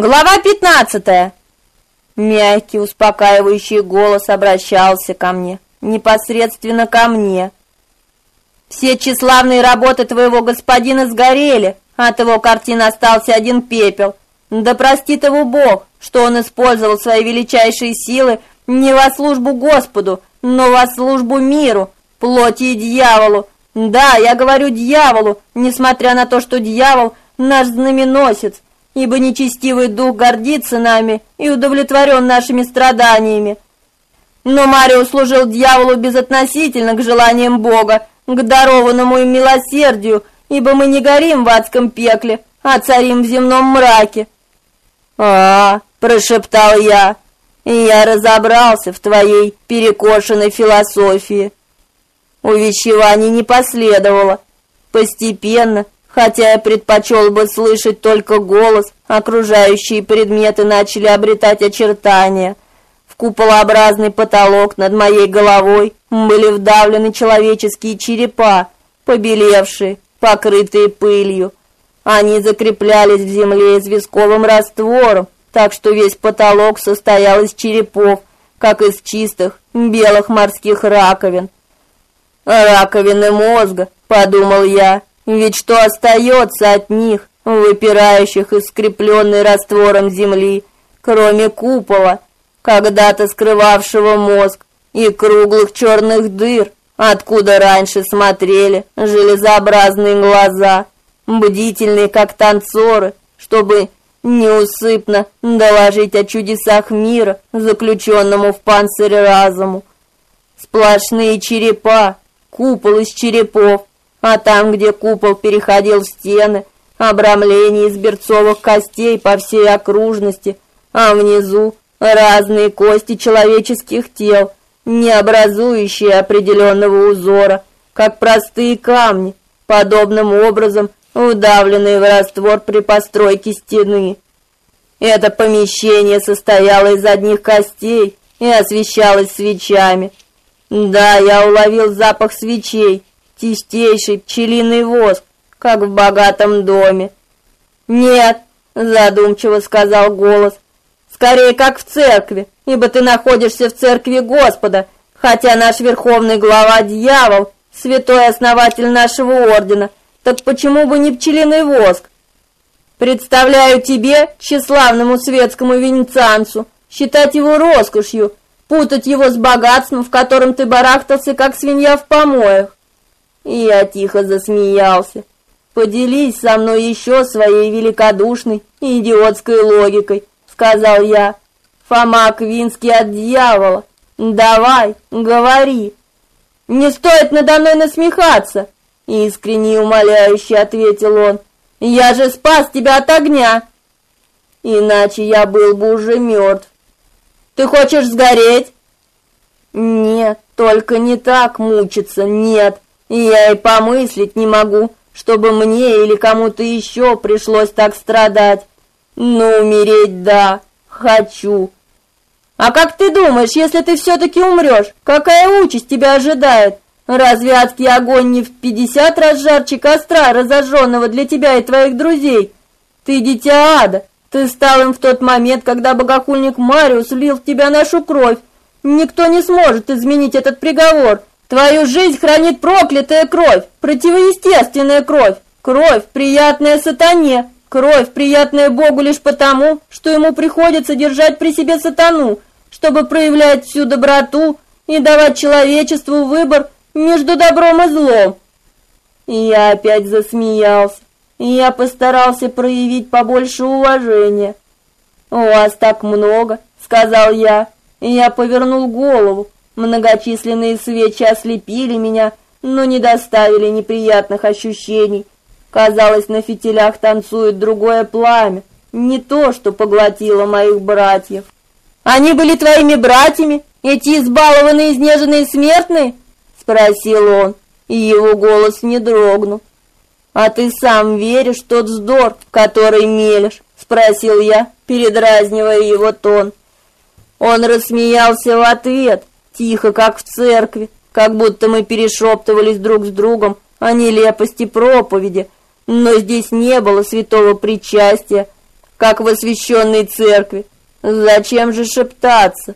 Глава 15. Мягкий, успокаивающий голос обращался ко мне, непосредственно ко мне. Все тщеславные работы твоего господина сгорели, от его картин остался один пепел. Да простит его Бог, что он использовал свои величайшие силы не во службу Господу, но во службу миру, плоти и дьяволу. Да, я говорю дьяволу, несмотря на то, что дьявол наш знаменосец, ибо нечестивый дух гордится нами и удовлетворен нашими страданиями. Но Марио служил дьяволу безотносительно к желаниям Бога, к дарованному им милосердию, ибо мы не горим в адском пекле, а царим в земном мраке. А, прошептал я. Я разобрался в твоей перекошенной философии. Увещеваний не последовало. Постепенно Хотя я предпочел бы слышать только голос, окружающие предметы начали обретать очертания. В куполообразный потолок над моей головой были вдавлены человеческие черепа, побелевшие, покрытые пылью. Они закреплялись в земле известковым раствором, так что весь потолок состоял из черепов, как из чистых белых морских раковин. «Раковины мозга», — подумал я, ведь что остается от них, выпирающих из скрепленной раствором земли, кроме купола, когда-то скрывавшего мозг, и круглых черных дыр, откуда раньше смотрели железообразные глаза, бдительные как танцоры, чтобы неусыпно доложить о чудесах мира, заключенному в панцире разуму. Сплошные черепа, купол из черепов, а там, где купол переходил стены, обрамление из берцовых костей по всей окружности, а внизу разные кости человеческих тел, не образующие определенного узора, как простые камни, подобным образом вдавленные в раствор при постройке стены. Это помещение состояло из одних костей и освещалось свечами. Да, я уловил запах свечей, чистейший пчелиный воск, как в богатом доме. Нет, задумчиво сказал голос. Скорее, как в церкви, ибо ты находишься в церкви Господа, хотя наш верховный глава дьявол, святой основатель нашего ордена. Так почему бы не пчелиный воск? Представляю тебе, тщеславному светскому венецианцу, считать его роскошью, путать его с богатством, в котором ты барахтался, как свинья в помоях. Я тихо засмеялся. Поделись со мной еще своей великодушной идиотской логикой, сказал я. Фома Квинский от дьявола. Давай, говори. Не стоит надо мной насмехаться, искренне умоляюще ответил он. Я же спас тебя от огня. Иначе я был бы уже мертв. Ты хочешь сгореть? Нет, только не так мучиться, нет. Я и помыслить не могу, чтобы мне или кому-то еще пришлось так страдать. Но умереть да, хочу. А как ты думаешь, если ты все таки умрешь, какая участь тебя ожидает? Разве адский огонь не в пятьдесят раз жарче костра, разожженного для тебя и твоих друзей? Ты дитя ада. Ты стал им в тот момент, когда богохульник Мариус влил в тебя нашу кровь. Никто не сможет изменить этот приговор. Твою жизнь хранит проклятая кровь, противоестественная кровь, кровь, приятная сатане, кровь, приятная Богу лишь потому, что ему приходится держать при себе сатану, чтобы проявлять всю доброту и давать человечеству выбор между добром и злом. И я опять засмеялся, и я постарался проявить побольше уважения. «У вас так много», — сказал я, и я повернул голову, Многочисленные свечи ослепили меня, но не доставили неприятных ощущений. Казалось, на фитилях танцует другое пламя, не то, что поглотило моих братьев. Они были твоими братьями, эти избалованные, изнеженные смертные? спросил он, и его голос не дрогнул. А ты сам веришь в тот вздор, который мелешь? спросил я, передразнивая его тон. Он рассмеялся в ответ, тихо, как в церкви, как будто мы перешептывались друг с другом о нелепости проповеди, но здесь не было святого причастия. как в освященной церкви. Зачем же шептаться?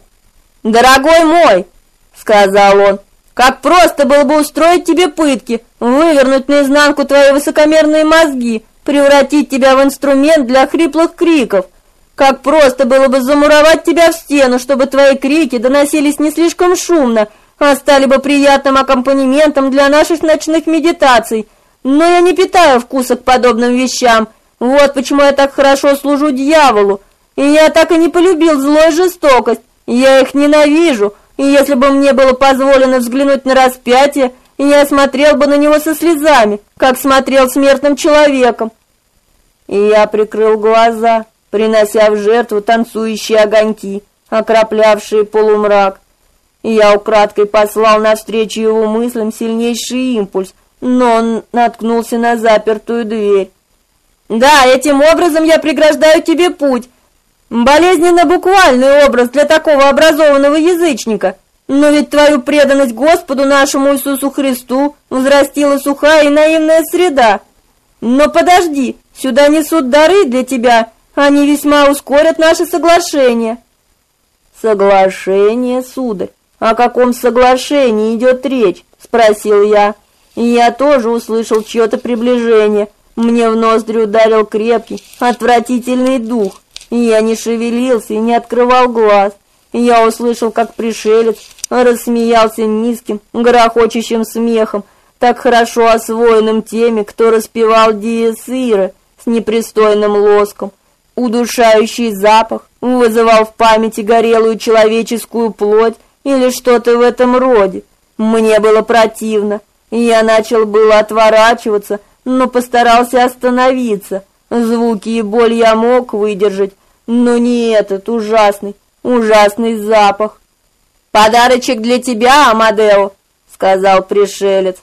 «Дорогой мой!» — сказал он. «Как просто было бы устроить тебе пытки, вывернуть наизнанку твои высокомерные мозги, превратить тебя в инструмент для хриплых криков. Как просто было бы замуровать тебя в стену, чтобы твои крики доносились не слишком шумно, а стали бы приятным аккомпанементом для наших ночных медитаций. Но я не питаю вкуса к подобным вещам. Вот почему я так хорошо служу дьяволу. И я так и не полюбил зло жестокость. Я их ненавижу. И если бы мне было позволено взглянуть на распятие, я смотрел бы на него со слезами, как смотрел смертным человеком. И я прикрыл глаза принося в жертву танцующие огоньки, окроплявшие полумрак. Я украдкой послал навстречу его мыслям сильнейший импульс, но он наткнулся на запертую дверь. «Да, этим образом я преграждаю тебе путь. Болезненно буквальный образ для такого образованного язычника. Но ведь твою преданность Господу нашему Иисусу Христу взрастила сухая и наивная среда. Но подожди, сюда несут дары для тебя, они весьма ускорят наше соглашение. Соглашение, сударь. О каком соглашении идет речь? спросил я. И я тоже услышал чье-то приближение. Мне в ноздри ударил крепкий, отвратительный дух. И я не шевелился и не открывал глаз. И я услышал, как пришелец рассмеялся низким, грохочущим смехом, так хорошо освоенным теми, кто распевал диесиры с непристойным лоском. Удушающий запах вызывал в памяти горелую человеческую плоть или что-то в этом роде. Мне было противно, я начал было отворачиваться, но постарался остановиться. Звуки и боль я мог выдержать, но не этот ужасный, ужасный запах. «Подарочек для тебя, Амадео», — сказал пришелец.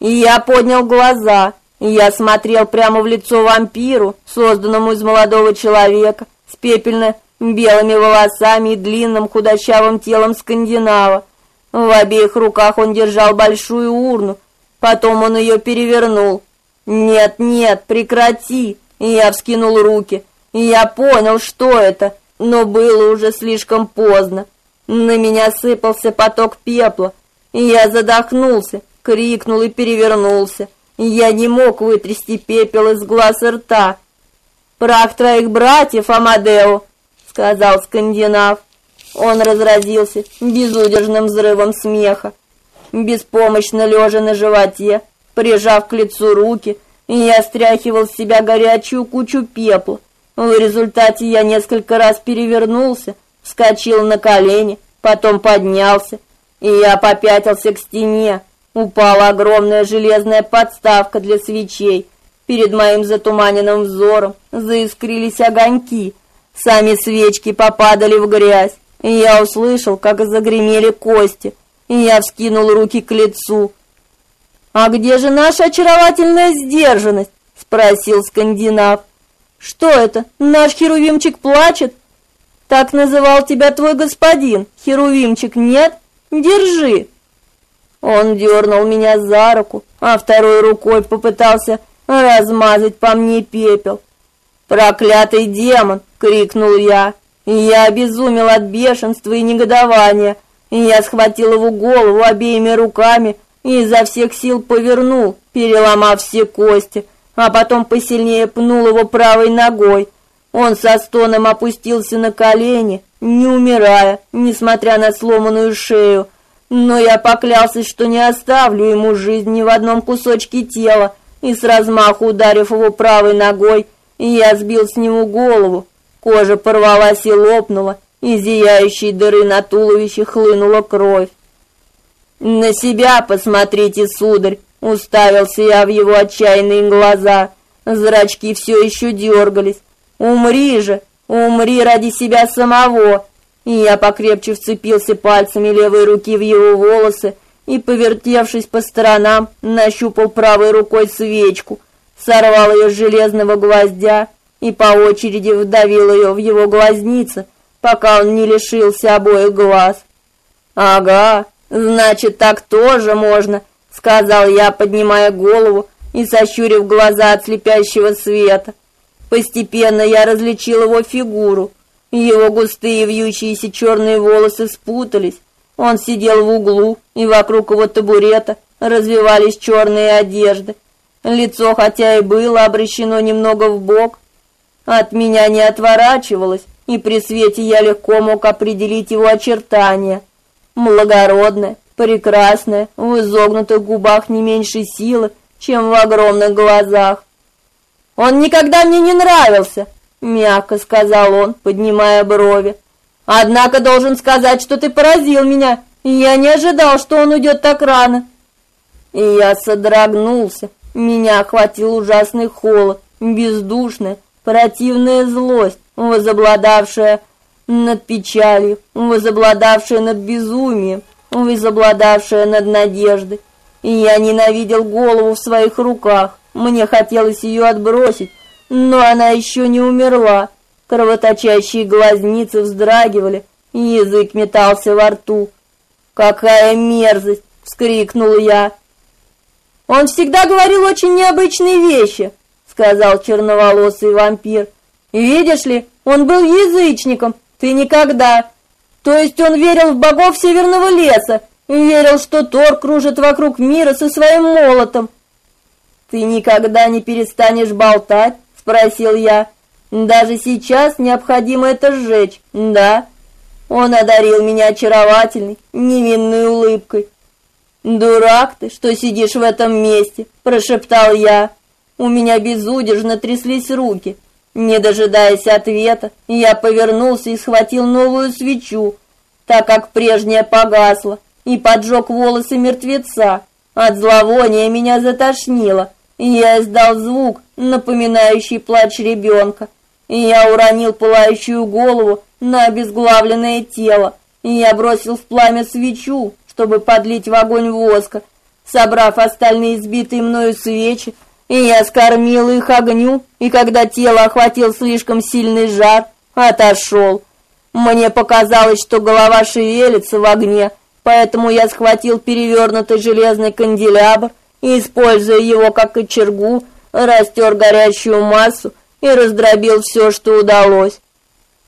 И я поднял глаза. Я смотрел прямо в лицо вампиру, созданному из молодого человека, с пепельно-белыми волосами и длинным худощавым телом скандинава. В обеих руках он держал большую урну, потом он ее перевернул. «Нет, нет, прекрати!» Я вскинул руки. Я понял, что это, но было уже слишком поздно. На меня сыпался поток пепла, я задохнулся, крикнул и перевернулся. Я не мог вытрясти пепел из глаз и рта. «Прах твоих братьев, Амадео!» — сказал скандинав. Он разразился безудержным взрывом смеха. Беспомощно лежа на животе, прижав к лицу руки, я стряхивал с себя горячую кучу пепла. В результате я несколько раз перевернулся, вскочил на колени, потом поднялся, и я попятился к стене, Упала огромная железная подставка для свечей. Перед моим затуманенным взором заискрились огоньки. Сами свечки попадали в грязь. Я услышал, как загремели кости. Я вскинул руки к лицу. «А где же наша очаровательная сдержанность?» — спросил скандинав. «Что это, наш Херувимчик плачет?» «Так называл тебя твой господин, Херувимчик, нет? Держи!» Он дернул меня за руку, а второй рукой попытался размазать по мне пепел. «Проклятый демон!» — крикнул я. Я обезумел от бешенства и негодования. Я схватил его голову обеими руками и изо всех сил повернул, переломав все кости, а потом посильнее пнул его правой ногой. Он со стоном опустился на колени, не умирая, несмотря на сломанную шею, но я поклялся, что не оставлю ему жизнь ни в одном кусочке тела, и с размаху ударив его правой ногой, я сбил с него голову. Кожа порвалась и лопнула, из зияющей дыры на туловище хлынула кровь. «На себя посмотрите, сударь!» — уставился я в его отчаянные глаза. Зрачки все еще дергались. «Умри же! Умри ради себя самого!» И я покрепче вцепился пальцами левой руки в его волосы и, повертевшись по сторонам, нащупал правой рукой свечку, сорвал ее с железного гвоздя и по очереди вдавил ее в его глазницы, пока он не лишился обоих глаз. «Ага, значит, так тоже можно», — сказал я, поднимая голову и сощурив глаза от слепящего света. Постепенно я различил его фигуру. Его густые вьющиеся черные волосы спутались. Он сидел в углу, и вокруг его табурета развивались черные одежды. Лицо, хотя и было обращено немного в бок, от меня не отворачивалось, и при свете я легко мог определить его очертания. Благородное, прекрасное, в изогнутых губах не меньше силы, чем в огромных глазах. Он никогда мне не нравился, мягко сказал он, поднимая брови. Однако должен сказать, что ты поразил меня. Я не ожидал, что он уйдет так рано. И я содрогнулся. Меня охватил ужасный холод, бездушная, противная злость, возобладавшая над печалью, возобладавшая над безумием, возобладавшая над надеждой. И я ненавидел голову в своих руках. Мне хотелось ее отбросить, но она еще не умерла. Кровоточащие глазницы вздрагивали, язык метался во рту. «Какая мерзость!» — вскрикнул я. «Он всегда говорил очень необычные вещи», — сказал черноволосый вампир. «Видишь ли, он был язычником, ты никогда. То есть он верил в богов Северного леса, верил, что Тор кружит вокруг мира со своим молотом, «Ты никогда не перестанешь болтать?» — спросил я. «Даже сейчас необходимо это сжечь, да?» Он одарил меня очаровательной, невинной улыбкой. «Дурак ты, что сидишь в этом месте!» – прошептал я. У меня безудержно тряслись руки. Не дожидаясь ответа, я повернулся и схватил новую свечу, так как прежняя погасла, и поджег волосы мертвеца. От зловония меня затошнило, я издал звук, напоминающий плач ребенка. Я уронил пылающую голову на обезглавленное тело. Я бросил в пламя свечу, чтобы подлить в огонь воска. Собрав остальные сбитые мною свечи, я скормил их огню, и когда тело охватил слишком сильный жар, отошел. Мне показалось, что голова шевелится в огне, поэтому я схватил перевернутый железный канделябр и, используя его как кочергу, растер горящую массу и раздробил все, что удалось.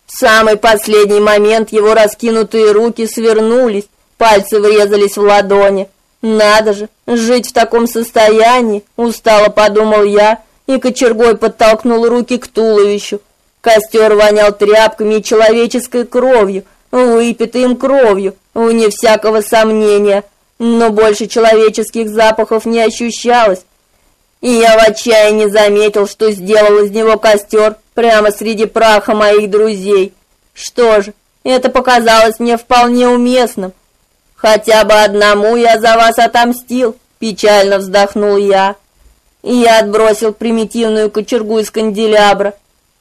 В самый последний момент его раскинутые руки свернулись, пальцы врезались в ладони. Надо же, жить в таком состоянии, устало подумал я, и кочергой подтолкнул руки к туловищу. Костер вонял тряпками и человеческой кровью, выпитой им кровью, вне всякого сомнения но больше человеческих запахов не ощущалось. И я в отчаянии заметил, что сделал из него костер прямо среди праха моих друзей. Что ж, это показалось мне вполне уместным. Хотя бы одному я за вас отомстил, печально вздохнул я. И я отбросил примитивную кочергу из канделябра.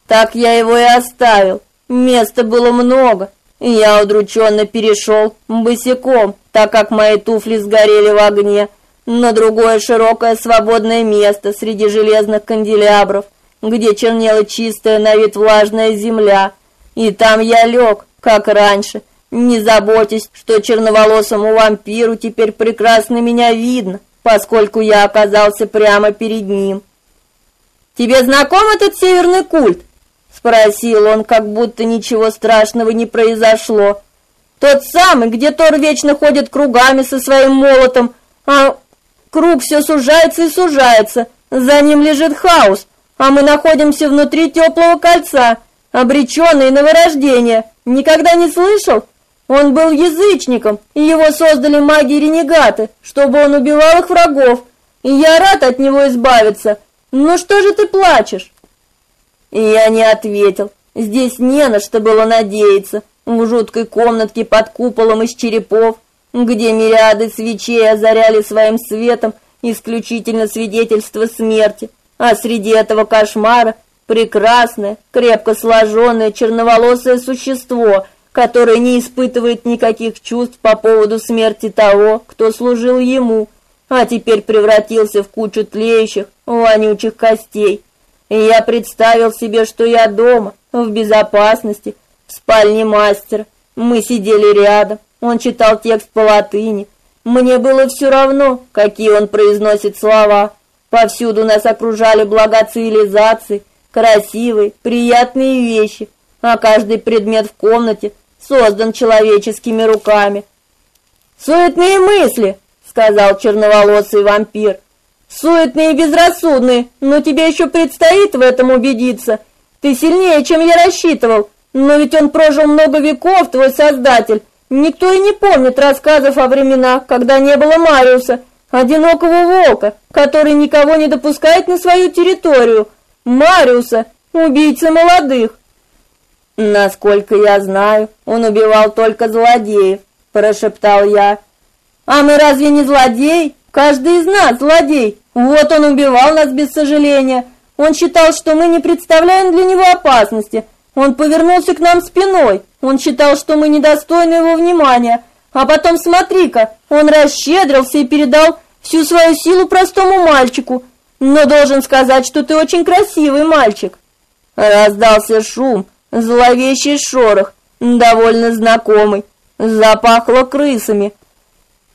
Так я его и оставил. Места было много, я удрученно перешел босиком так как мои туфли сгорели в огне, на другое широкое свободное место среди железных канделябров, где чернела чистая на вид влажная земля. И там я лег, как раньше, не заботясь, что черноволосому вампиру теперь прекрасно меня видно, поскольку я оказался прямо перед ним. «Тебе знаком этот северный культ?» — спросил он, как будто ничего страшного не произошло. Тот самый, где Тор вечно ходит кругами со своим молотом, а круг все сужается и сужается. За ним лежит хаос, а мы находимся внутри теплого кольца, обреченные на вырождение. Никогда не слышал? Он был язычником, и его создали маги-ренегаты, чтобы он убивал их врагов. И я рад от него избавиться. Но что же ты плачешь? Я не ответил. Здесь не на что было надеяться в жуткой комнатке под куполом из черепов, где мириады свечей озаряли своим светом исключительно свидетельство смерти, а среди этого кошмара прекрасное, крепко сложенное черноволосое существо, которое не испытывает никаких чувств по поводу смерти того, кто служил ему, а теперь превратился в кучу тлеющих, вонючих костей. И я представил себе, что я дома, в безопасности, в спальне мастера. Мы сидели рядом. Он читал текст по латыни. Мне было все равно, какие он произносит слова. Повсюду нас окружали блага цивилизации, красивые, приятные вещи, а каждый предмет в комнате создан человеческими руками. Суетные мысли, сказал черноволосый вампир. Суетные и безрассудные, но тебе еще предстоит в этом убедиться. Ты сильнее, чем я рассчитывал, но ведь он прожил много веков, твой создатель. Никто и не помнит рассказов о временах, когда не было Мариуса, одинокого волка, который никого не допускает на свою территорию. Мариуса, убийцы молодых. Насколько я знаю, он убивал только злодеев, прошептал я. А мы разве не злодеи? Каждый из нас злодей. Вот он убивал нас без сожаления. Он считал, что мы не представляем для него опасности. Он повернулся к нам спиной. Он считал, что мы недостойны его внимания. А потом смотри-ка, он расщедрился и передал всю свою силу простому мальчику. Но должен сказать, что ты очень красивый мальчик. Раздался шум, зловещий шорох, довольно знакомый. Запахло крысами.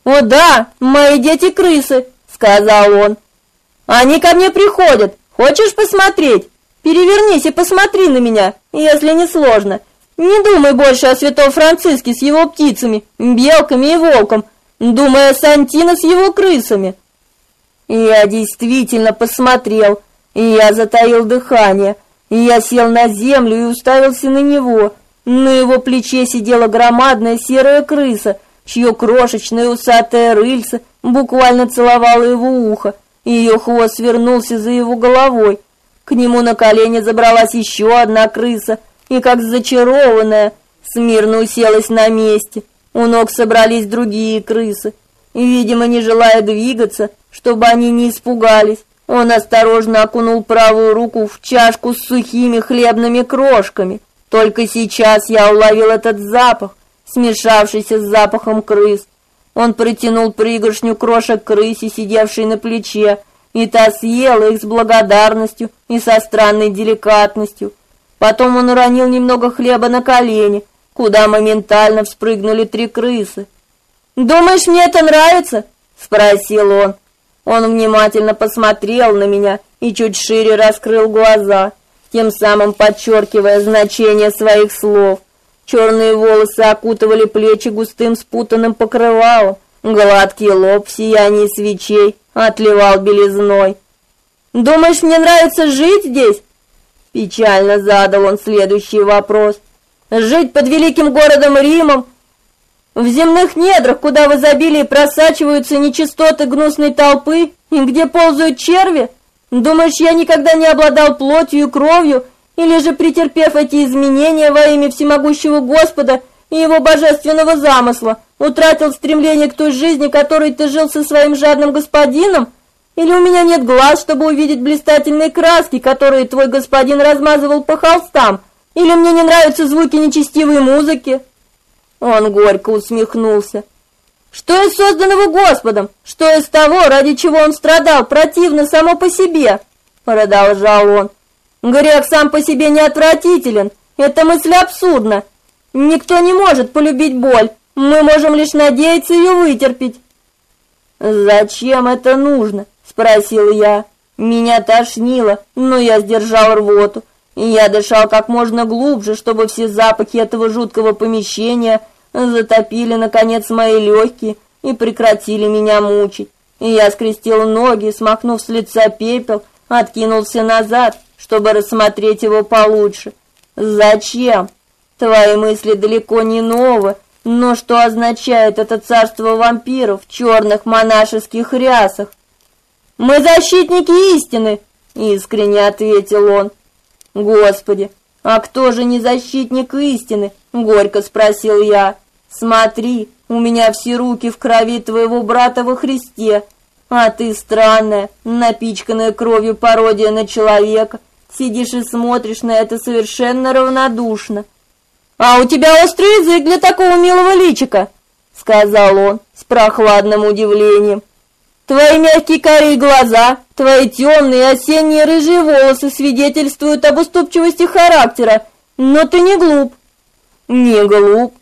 «О да, мои дети крысы», — сказал он. «Они ко мне приходят. Хочешь посмотреть? Перевернись и посмотри на меня, если не сложно. Не думай больше о святом Франциске с его птицами, белками и волком. Думай о Сантино с его крысами». Я действительно посмотрел, я затаил дыхание. Я сел на землю и уставился на него. На его плече сидела громадная серая крыса — чье крошечное усатое рыльце буквально целовало его ухо, и ее хвост свернулся за его головой. К нему на колени забралась еще одна крыса, и как зачарованная, смирно уселась на месте. У ног собрались другие крысы, и, видимо, не желая двигаться, чтобы они не испугались, он осторожно окунул правую руку в чашку с сухими хлебными крошками. Только сейчас я уловил этот запах, смешавшийся с запахом крыс. Он протянул пригоршню крошек крысе, сидевшей на плече, и та съела их с благодарностью и со странной деликатностью. Потом он уронил немного хлеба на колени, куда моментально вспрыгнули три крысы. «Думаешь, мне это нравится?» — спросил он. Он внимательно посмотрел на меня и чуть шире раскрыл глаза, тем самым подчеркивая значение своих слов. Черные волосы окутывали плечи густым спутанным покрывалом. Гладкий лоб в сиянии свечей отливал белизной. «Думаешь, мне нравится жить здесь?» Печально задал он следующий вопрос. «Жить под великим городом Римом, в земных недрах, куда в изобилии просачиваются нечистоты гнусной толпы и где ползают черви? Думаешь, я никогда не обладал плотью и кровью, или же, претерпев эти изменения во имя всемогущего Господа и его божественного замысла, утратил стремление к той жизни, которой ты жил со своим жадным господином? Или у меня нет глаз, чтобы увидеть блистательные краски, которые твой господин размазывал по холстам? Или мне не нравятся звуки нечестивой музыки?» Он горько усмехнулся. «Что из созданного Господом? Что из того, ради чего он страдал, противно само по себе?» Продолжал он. Грех сам по себе не отвратителен. Эта мысль абсурдна. Никто не может полюбить боль. Мы можем лишь надеяться ее вытерпеть. Зачем это нужно? спросил я. Меня тошнило, но я сдержал рвоту. Я дышал как можно глубже, чтобы все запахи этого жуткого помещения затопили наконец мои легкие и прекратили меня мучить. Я скрестил ноги, смахнув с лица пепел, откинулся назад чтобы рассмотреть его получше. Зачем? Твои мысли далеко не новые, но что означает это царство вампиров в черных монашеских рясах? Мы защитники истины, искренне ответил он. Господи, а кто же не защитник истины? горько спросил я. Смотри, у меня все руки в крови твоего брата во Христе, а ты странная, напичканная кровью пародия на человека, Сидишь и смотришь на это совершенно равнодушно. А у тебя острый язык для такого милого личика, сказал он с прохладным удивлением. Твои мягкие карие глаза, твои темные осенние рыжие волосы свидетельствуют об уступчивости характера, но ты не глуп. Не глуп.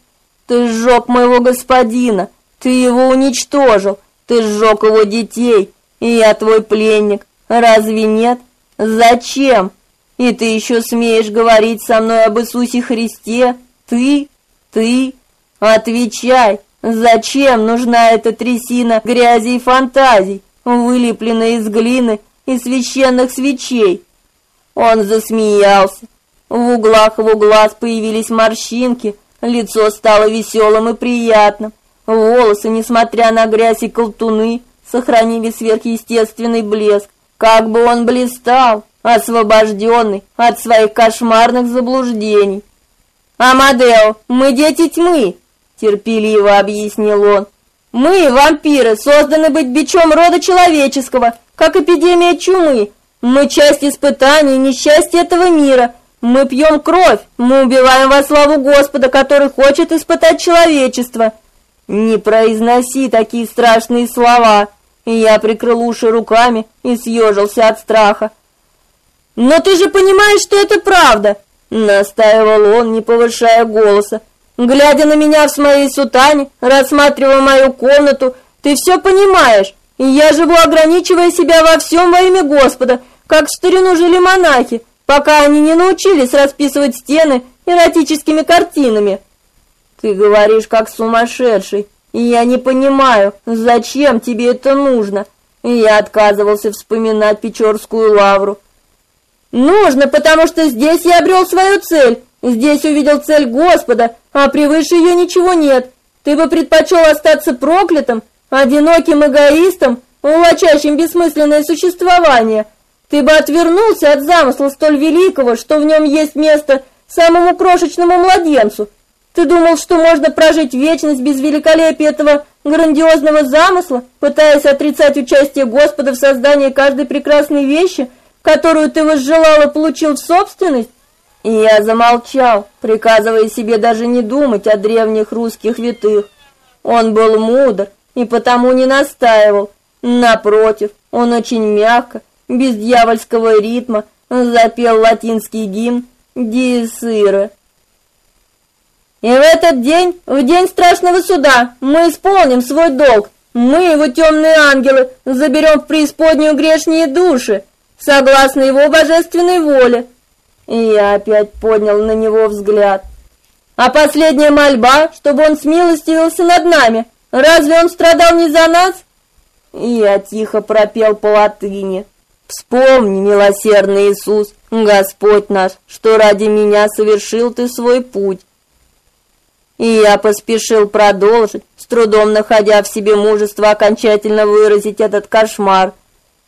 Ты сжег моего господина, ты его уничтожил, ты сжег его детей, и я твой пленник. Разве нет? Зачем? И ты еще смеешь говорить со мной об Иисусе Христе? Ты? Ты? Отвечай, зачем нужна эта трясина грязи и фантазий, вылепленная из глины и священных свечей? Он засмеялся. В углах его глаз появились морщинки, лицо стало веселым и приятным. Волосы, несмотря на грязь и колтуны, сохранили сверхъестественный блеск. Как бы он блистал, освобожденный от своих кошмарных заблуждений. «Амадео, мы дети тьмы!» — терпеливо объяснил он. «Мы, вампиры, созданы быть бичом рода человеческого, как эпидемия чумы. Мы часть испытаний и несчастья этого мира. Мы пьем кровь, мы убиваем во славу Господа, который хочет испытать человечество». «Не произноси такие страшные слова!» Я прикрыл уши руками и съежился от страха. «Но ты же понимаешь, что это правда!» Настаивал он, не повышая голоса. «Глядя на меня в моей сутане, рассматривая мою комнату, ты все понимаешь, и я живу, ограничивая себя во всем во имя Господа, как в старину жили монахи, пока они не научились расписывать стены эротическими картинами». «Ты говоришь, как сумасшедший», я не понимаю, зачем тебе это нужно. Я отказывался вспоминать Печорскую лавру. Нужно, потому что здесь я обрел свою цель. Здесь увидел цель Господа, а превыше ее ничего нет. Ты бы предпочел остаться проклятым, одиноким эгоистом, увлачающим бессмысленное существование. Ты бы отвернулся от замысла столь великого, что в нем есть место самому крошечному младенцу, ты думал, что можно прожить вечность без великолепия этого грандиозного замысла, пытаясь отрицать участие Господа в создании каждой прекрасной вещи, которую ты возжелал и получил в собственность? И я замолчал, приказывая себе даже не думать о древних русских витых. Он был мудр и потому не настаивал. Напротив, он очень мягко, без дьявольского ритма, запел латинский гимн «Диесыре». И в этот день, в день страшного суда, мы исполним свой долг. Мы, его темные ангелы, заберем в преисподнюю грешние души, согласно его божественной воле. И я опять поднял на него взгляд. А последняя мольба, чтобы он смилостивился над нами, разве он страдал не за нас? И я тихо пропел по латыни. Вспомни, милосердный Иисус, Господь наш, что ради меня совершил ты свой путь. И я поспешил продолжить, с трудом находя в себе мужество окончательно выразить этот кошмар.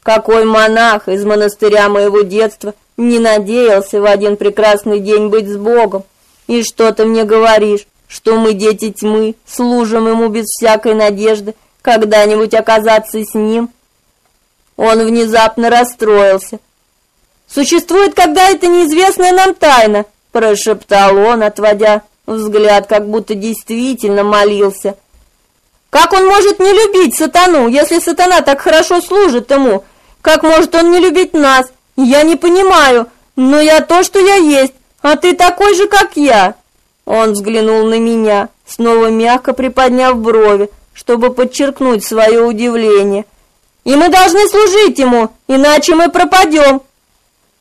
Какой монах из монастыря моего детства не надеялся в один прекрасный день быть с Богом? И что ты мне говоришь, что мы дети тьмы, служим ему без всякой надежды когда-нибудь оказаться с ним? Он внезапно расстроился. Существует когда-то неизвестная нам тайна, прошептал он, отводя Взгляд как будто действительно молился. Как он может не любить сатану, если сатана так хорошо служит ему? Как может он не любить нас? Я не понимаю, но я то, что я есть, а ты такой же, как я. Он взглянул на меня, снова мягко приподняв брови, чтобы подчеркнуть свое удивление. И мы должны служить ему, иначе мы пропадем.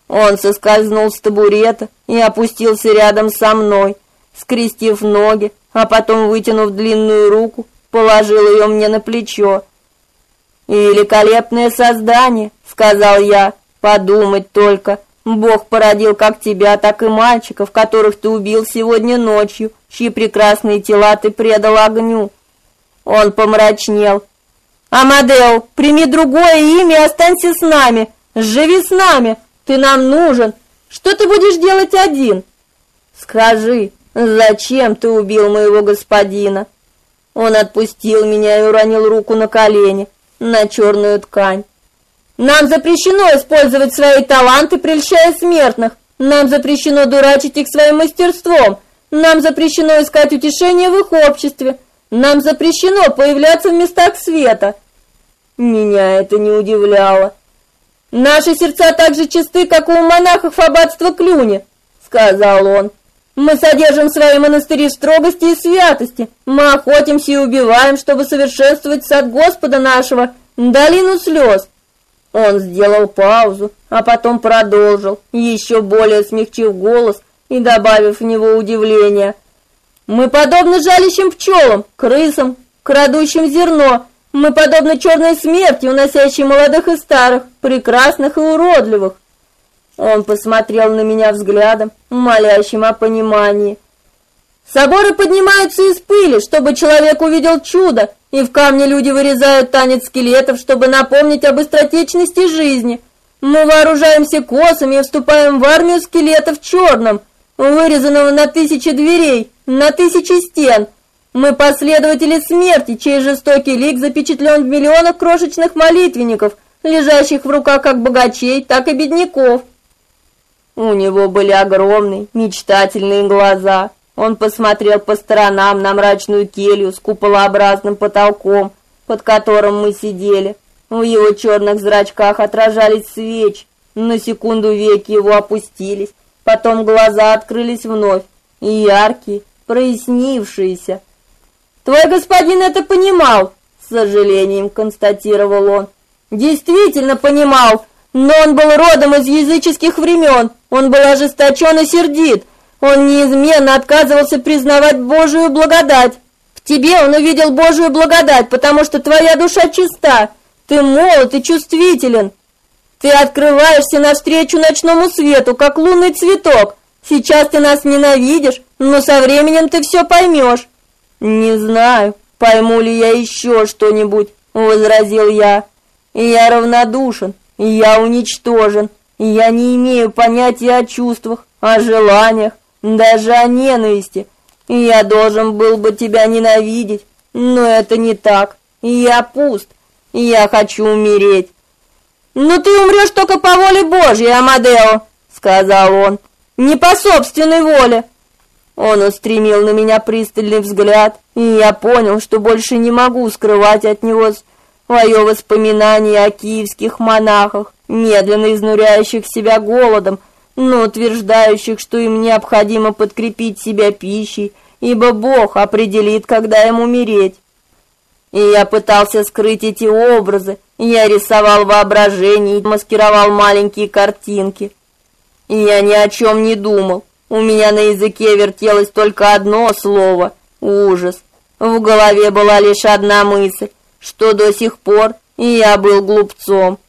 Он соскользнул с табурета и опустился рядом со мной скрестив ноги, а потом, вытянув длинную руку, положил ее мне на плечо. «Великолепное создание», — сказал я, — «подумать только, Бог породил как тебя, так и мальчиков, которых ты убил сегодня ночью, чьи прекрасные тела ты предал огню». Он помрачнел. «Амадео, прими другое имя и останься с нами, живи с нами, ты нам нужен. Что ты будешь делать один?» «Скажи, «Зачем ты убил моего господина?» Он отпустил меня и уронил руку на колени, на черную ткань. «Нам запрещено использовать свои таланты, прельщая смертных. Нам запрещено дурачить их своим мастерством. Нам запрещено искать утешение в их обществе. Нам запрещено появляться в местах света». Меня это не удивляло. «Наши сердца так же чисты, как у монахов аббатства Клюни», — сказал он. Мы содержим свои монастыри в строгости и святости. Мы охотимся и убиваем, чтобы совершенствовать сад Господа нашего, долину слез. Он сделал паузу, а потом продолжил, еще более смягчив голос и добавив в него удивление. «Мы подобны жалящим пчелам, крысам, крадущим зерно. Мы подобны черной смерти, уносящей молодых и старых, прекрасных и уродливых». Он посмотрел на меня взглядом, молящим о понимании. Соборы поднимаются из пыли, чтобы человек увидел чудо, и в камне люди вырезают танец скелетов, чтобы напомнить об быстротечности жизни. Мы вооружаемся косами и вступаем в армию скелетов черном, вырезанного на тысячи дверей, на тысячи стен. Мы последователи смерти, чей жестокий лик запечатлен в миллионах крошечных молитвенников, лежащих в руках как богачей, так и бедняков. У него были огромные, мечтательные глаза. Он посмотрел по сторонам на мрачную келью с куполообразным потолком, под которым мы сидели. В его черных зрачках отражались свечи. На секунду веки его опустились, потом глаза открылись вновь, и яркие, прояснившиеся. «Твой господин это понимал», — с сожалением констатировал он. «Действительно понимал, но он был родом из языческих времен, он был ожесточен и сердит, он неизменно отказывался признавать Божию благодать. В тебе он увидел Божию благодать, потому что твоя душа чиста, ты молод и чувствителен. Ты открываешься навстречу ночному свету, как лунный цветок. Сейчас ты нас ненавидишь, но со временем ты все поймешь. Не знаю, пойму ли я еще что-нибудь, возразил я. Я равнодушен, я уничтожен, я не имею понятия о чувствах, о желаниях, даже о ненависти. Я должен был бы тебя ненавидеть, но это не так. Я пуст. Я хочу умереть. Но ты умрешь только по воле Божьей, Амадео, сказал он. Не по собственной воле. Он устремил на меня пристальный взгляд, и я понял, что больше не могу скрывать от него свое воспоминание о киевских монахах, медленно изнуряющих себя голодом, но утверждающих, что им необходимо подкрепить себя пищей, ибо Бог определит, когда им умереть. И я пытался скрыть эти образы, я рисовал воображение и маскировал маленькие картинки. И я ни о чем не думал. У меня на языке вертелось только одно слово — ужас. В голове была лишь одна мысль, что до сих пор я был глупцом.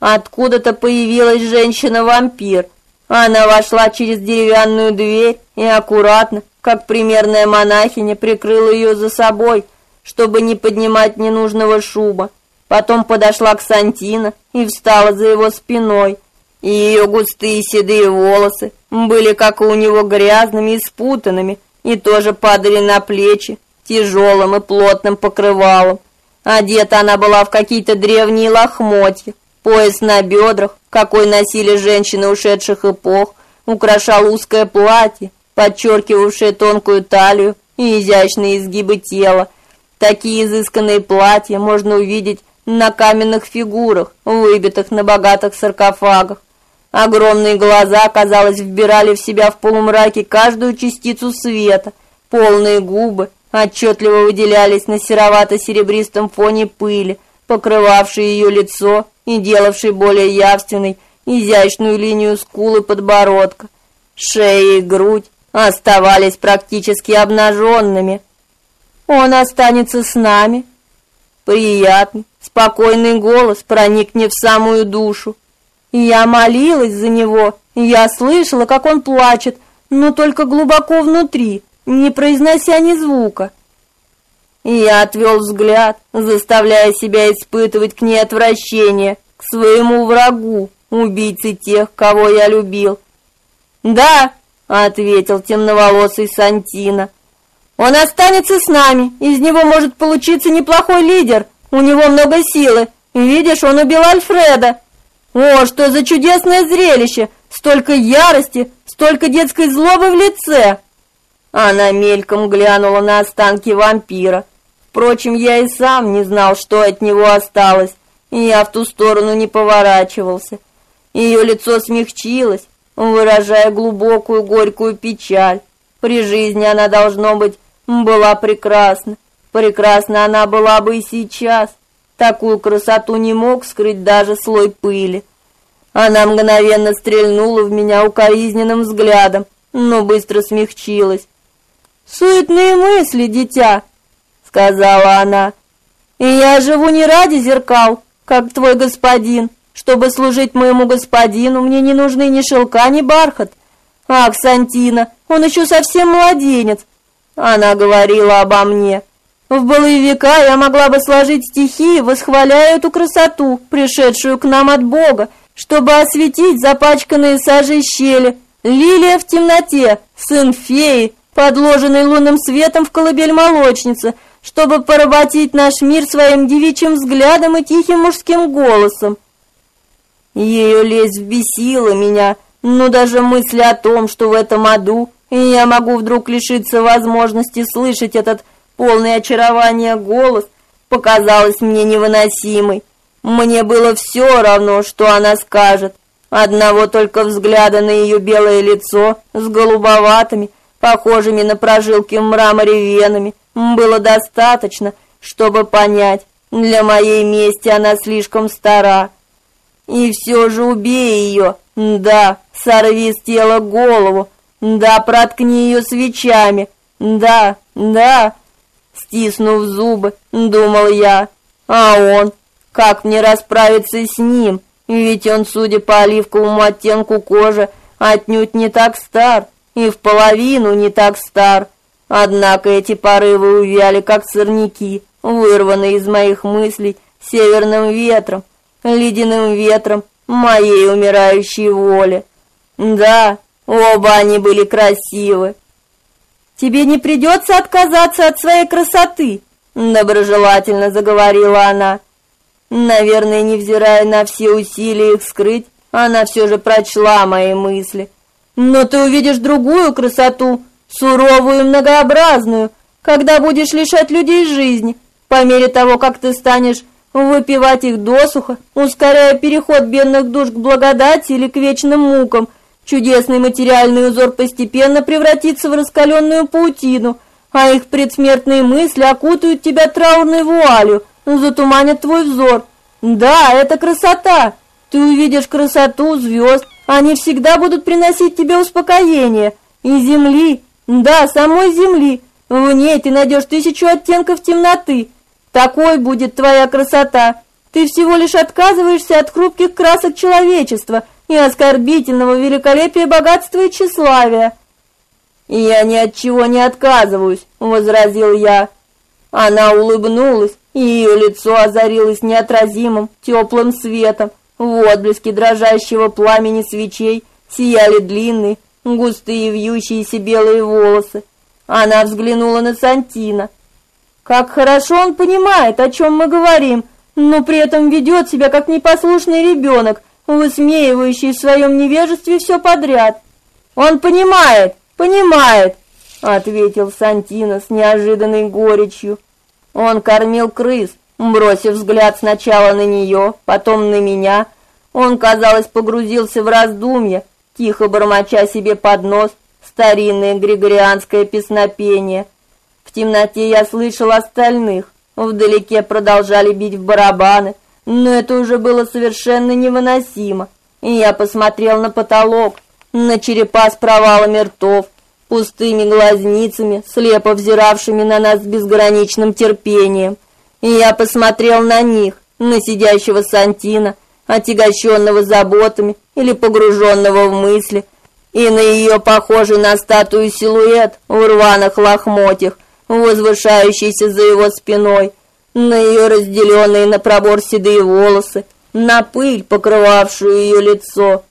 Откуда-то появилась женщина-вампир, она вошла через деревянную дверь и аккуратно, как примерная монахиня, прикрыла ее за собой, чтобы не поднимать ненужного шуба. Потом подошла к Сантино и встала за его спиной. И ее густые седые волосы были, как у него, грязными и спутанными, и тоже падали на плечи тяжелым и плотным покрывалом. Одета она была в какие-то древние лохмотья, Пояс на бедрах, какой носили женщины ушедших эпох, украшал узкое платье, подчеркивавшее тонкую талию и изящные изгибы тела. Такие изысканные платья можно увидеть на каменных фигурах, выбитых на богатых саркофагах. Огромные глаза, казалось, вбирали в себя в полумраке каждую частицу света. Полные губы отчетливо выделялись на серовато-серебристом фоне пыли, покрывавшей ее лицо и делавший более явственной изящную линию скулы подбородка. Шея и грудь оставались практически обнаженными. Он останется с нами. Приятный, спокойный голос проник мне в самую душу. Я молилась за него, я слышала, как он плачет, но только глубоко внутри, не произнося ни звука. Я отвел взгляд, заставляя себя испытывать к ней отвращение, к своему врагу, убийце тех, кого я любил. «Да», — ответил темноволосый Сантина, — «он останется с нами, из него может получиться неплохой лидер, у него много силы, видишь, он убил Альфреда. О, что за чудесное зрелище, столько ярости, столько детской злобы в лице!» Она мельком глянула на останки вампира, Впрочем, я и сам не знал, что от него осталось, и я в ту сторону не поворачивался. Ее лицо смягчилось, выражая глубокую горькую печаль. При жизни она, должно быть, была прекрасна. Прекрасна она была бы и сейчас. Такую красоту не мог скрыть даже слой пыли. Она мгновенно стрельнула в меня укоризненным взглядом, но быстро смягчилась. «Суетные мысли, дитя», — сказала она. «И я живу не ради зеркал, как твой господин. Чтобы служить моему господину, мне не нужны ни шелка, ни бархат. Ах, Сантина, он еще совсем младенец». Она говорила обо мне. В былые века я могла бы сложить стихи, восхваляя эту красоту, пришедшую к нам от Бога, чтобы осветить запачканные сажей щели. Лилия в темноте, сын феи, подложенный лунным светом в колыбель молочницы, чтобы поработить наш мир своим девичьим взглядом и тихим мужским голосом. Ее лезь взбесила меня, но даже мысль о том, что в этом аду я могу вдруг лишиться возможности слышать этот полный очарования голос показалась мне невыносимой. Мне было все равно, что она скажет. Одного только взгляда на ее белое лицо с голубоватыми, похожими на прожилки в мраморе венами, было достаточно, чтобы понять, для моей мести она слишком стара. И все же убей ее, да, сорви с тела голову, да, проткни ее свечами, да, да, стиснув зубы, думал я. А он, как мне расправиться с ним? Ведь он, судя по оливковому оттенку кожи, отнюдь не так стар, и в половину не так стар. Однако эти порывы увяли, как сорняки, вырванные из моих мыслей северным ветром, ледяным ветром моей умирающей воли. Да, оба они были красивы, Тебе не придется отказаться от своей красоты, доброжелательно заговорила она. Наверное, невзирая на все усилия их скрыть, она все же прочла мои мысли. Но ты увидишь другую красоту, суровую и многообразную, когда будешь лишать людей жизни, по мере того, как ты станешь выпивать их досуха, ускоряя переход бедных душ к благодати или к вечным мукам – Чудесный материальный узор постепенно превратится в раскаленную паутину, а их предсмертные мысли окутают тебя траурной вуалью, затуманят твой взор. Да, это красота. Ты увидишь красоту звезд, они всегда будут приносить тебе успокоение. И земли, да, самой земли. В ней ты найдешь тысячу оттенков темноты. Такой будет твоя красота. Ты всего лишь отказываешься от хрупких красок человечества – и оскорбительного великолепия богатства и тщеславия. «Я ни от чего не отказываюсь», — возразил я. Она улыбнулась, и ее лицо озарилось неотразимым, теплым светом. В отблеске дрожащего пламени свечей сияли длинные, густые вьющиеся белые волосы. Она взглянула на Сантина. «Как хорошо он понимает, о чем мы говорим, но при этом ведет себя как непослушный ребенок, высмеивающий в своем невежестве все подряд. Он понимает, понимает, ответил Сантино с неожиданной горечью. Он кормил крыс, бросив взгляд сначала на нее, потом на меня. Он, казалось, погрузился в раздумья, тихо бормоча себе под нос старинное григорианское песнопение. В темноте я слышал остальных. Вдалеке продолжали бить в барабаны, но это уже было совершенно невыносимо. И я посмотрел на потолок, на черепа с провалами ртов, пустыми глазницами, слепо взиравшими на нас с безграничным терпением. Я посмотрел на них, на сидящего Сантина, отягощенного заботами или погруженного в мысли, и на ее похожий на статую силуэт в рваных лохмотьях, возвышающийся за его спиной – на ее разделенные на пробор седые волосы, на пыль, покрывавшую ее лицо.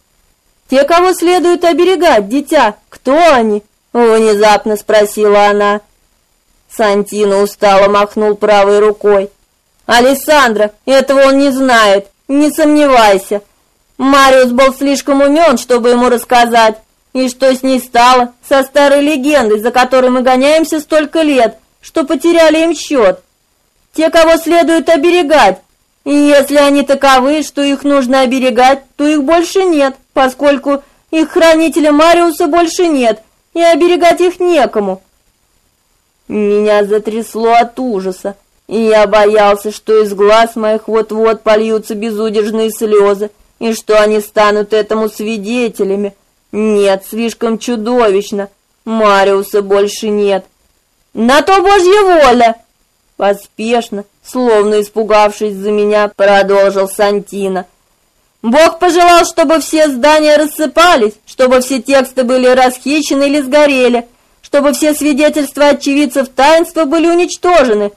«Те, кого следует оберегать, дитя, кто они?» — внезапно спросила она. Сантино устало махнул правой рукой. «Алессандро, этого он не знает, не сомневайся. Мариус был слишком умен, чтобы ему рассказать. И что с ней стало, со старой легендой, за которой мы гоняемся столько лет, что потеряли им счет?» те, кого следует оберегать. И если они таковы, что их нужно оберегать, то их больше нет, поскольку их хранителя Мариуса больше нет, и оберегать их некому. Меня затрясло от ужаса. и я боялся, что из глаз моих вот-вот польются безудержные слезы, и что они станут этому свидетелями. Нет, слишком чудовищно. Мариуса больше нет. На то Божья воля. Поспешно, словно испугавшись за меня, продолжил Сантина. Бог пожелал, чтобы все здания рассыпались, чтобы все тексты были расхищены или сгорели, чтобы все свидетельства очевидцев таинства были уничтожены.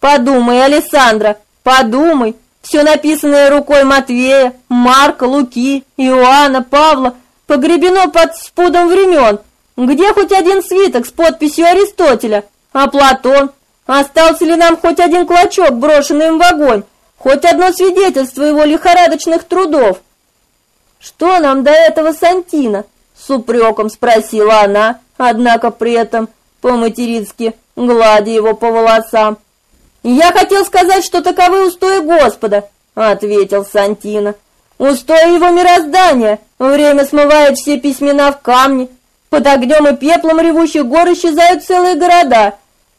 Подумай, Александра, подумай. Все написанное рукой Матвея, Марка, Луки, Иоанна, Павла погребено под спудом времен. Где хоть один свиток с подписью Аристотеля? А Платон? Остался ли нам хоть один клочок, брошенный им в огонь? Хоть одно свидетельство его лихорадочных трудов. Что нам до этого Сантина? С упреком спросила она, однако при этом по-матерински гладя его по волосам. «Я хотел сказать, что таковы устои Господа», — ответил Сантина. «Устои его мироздания. Время смывает все письмена в камни. Под огнем и пеплом ревущих гор исчезают целые города.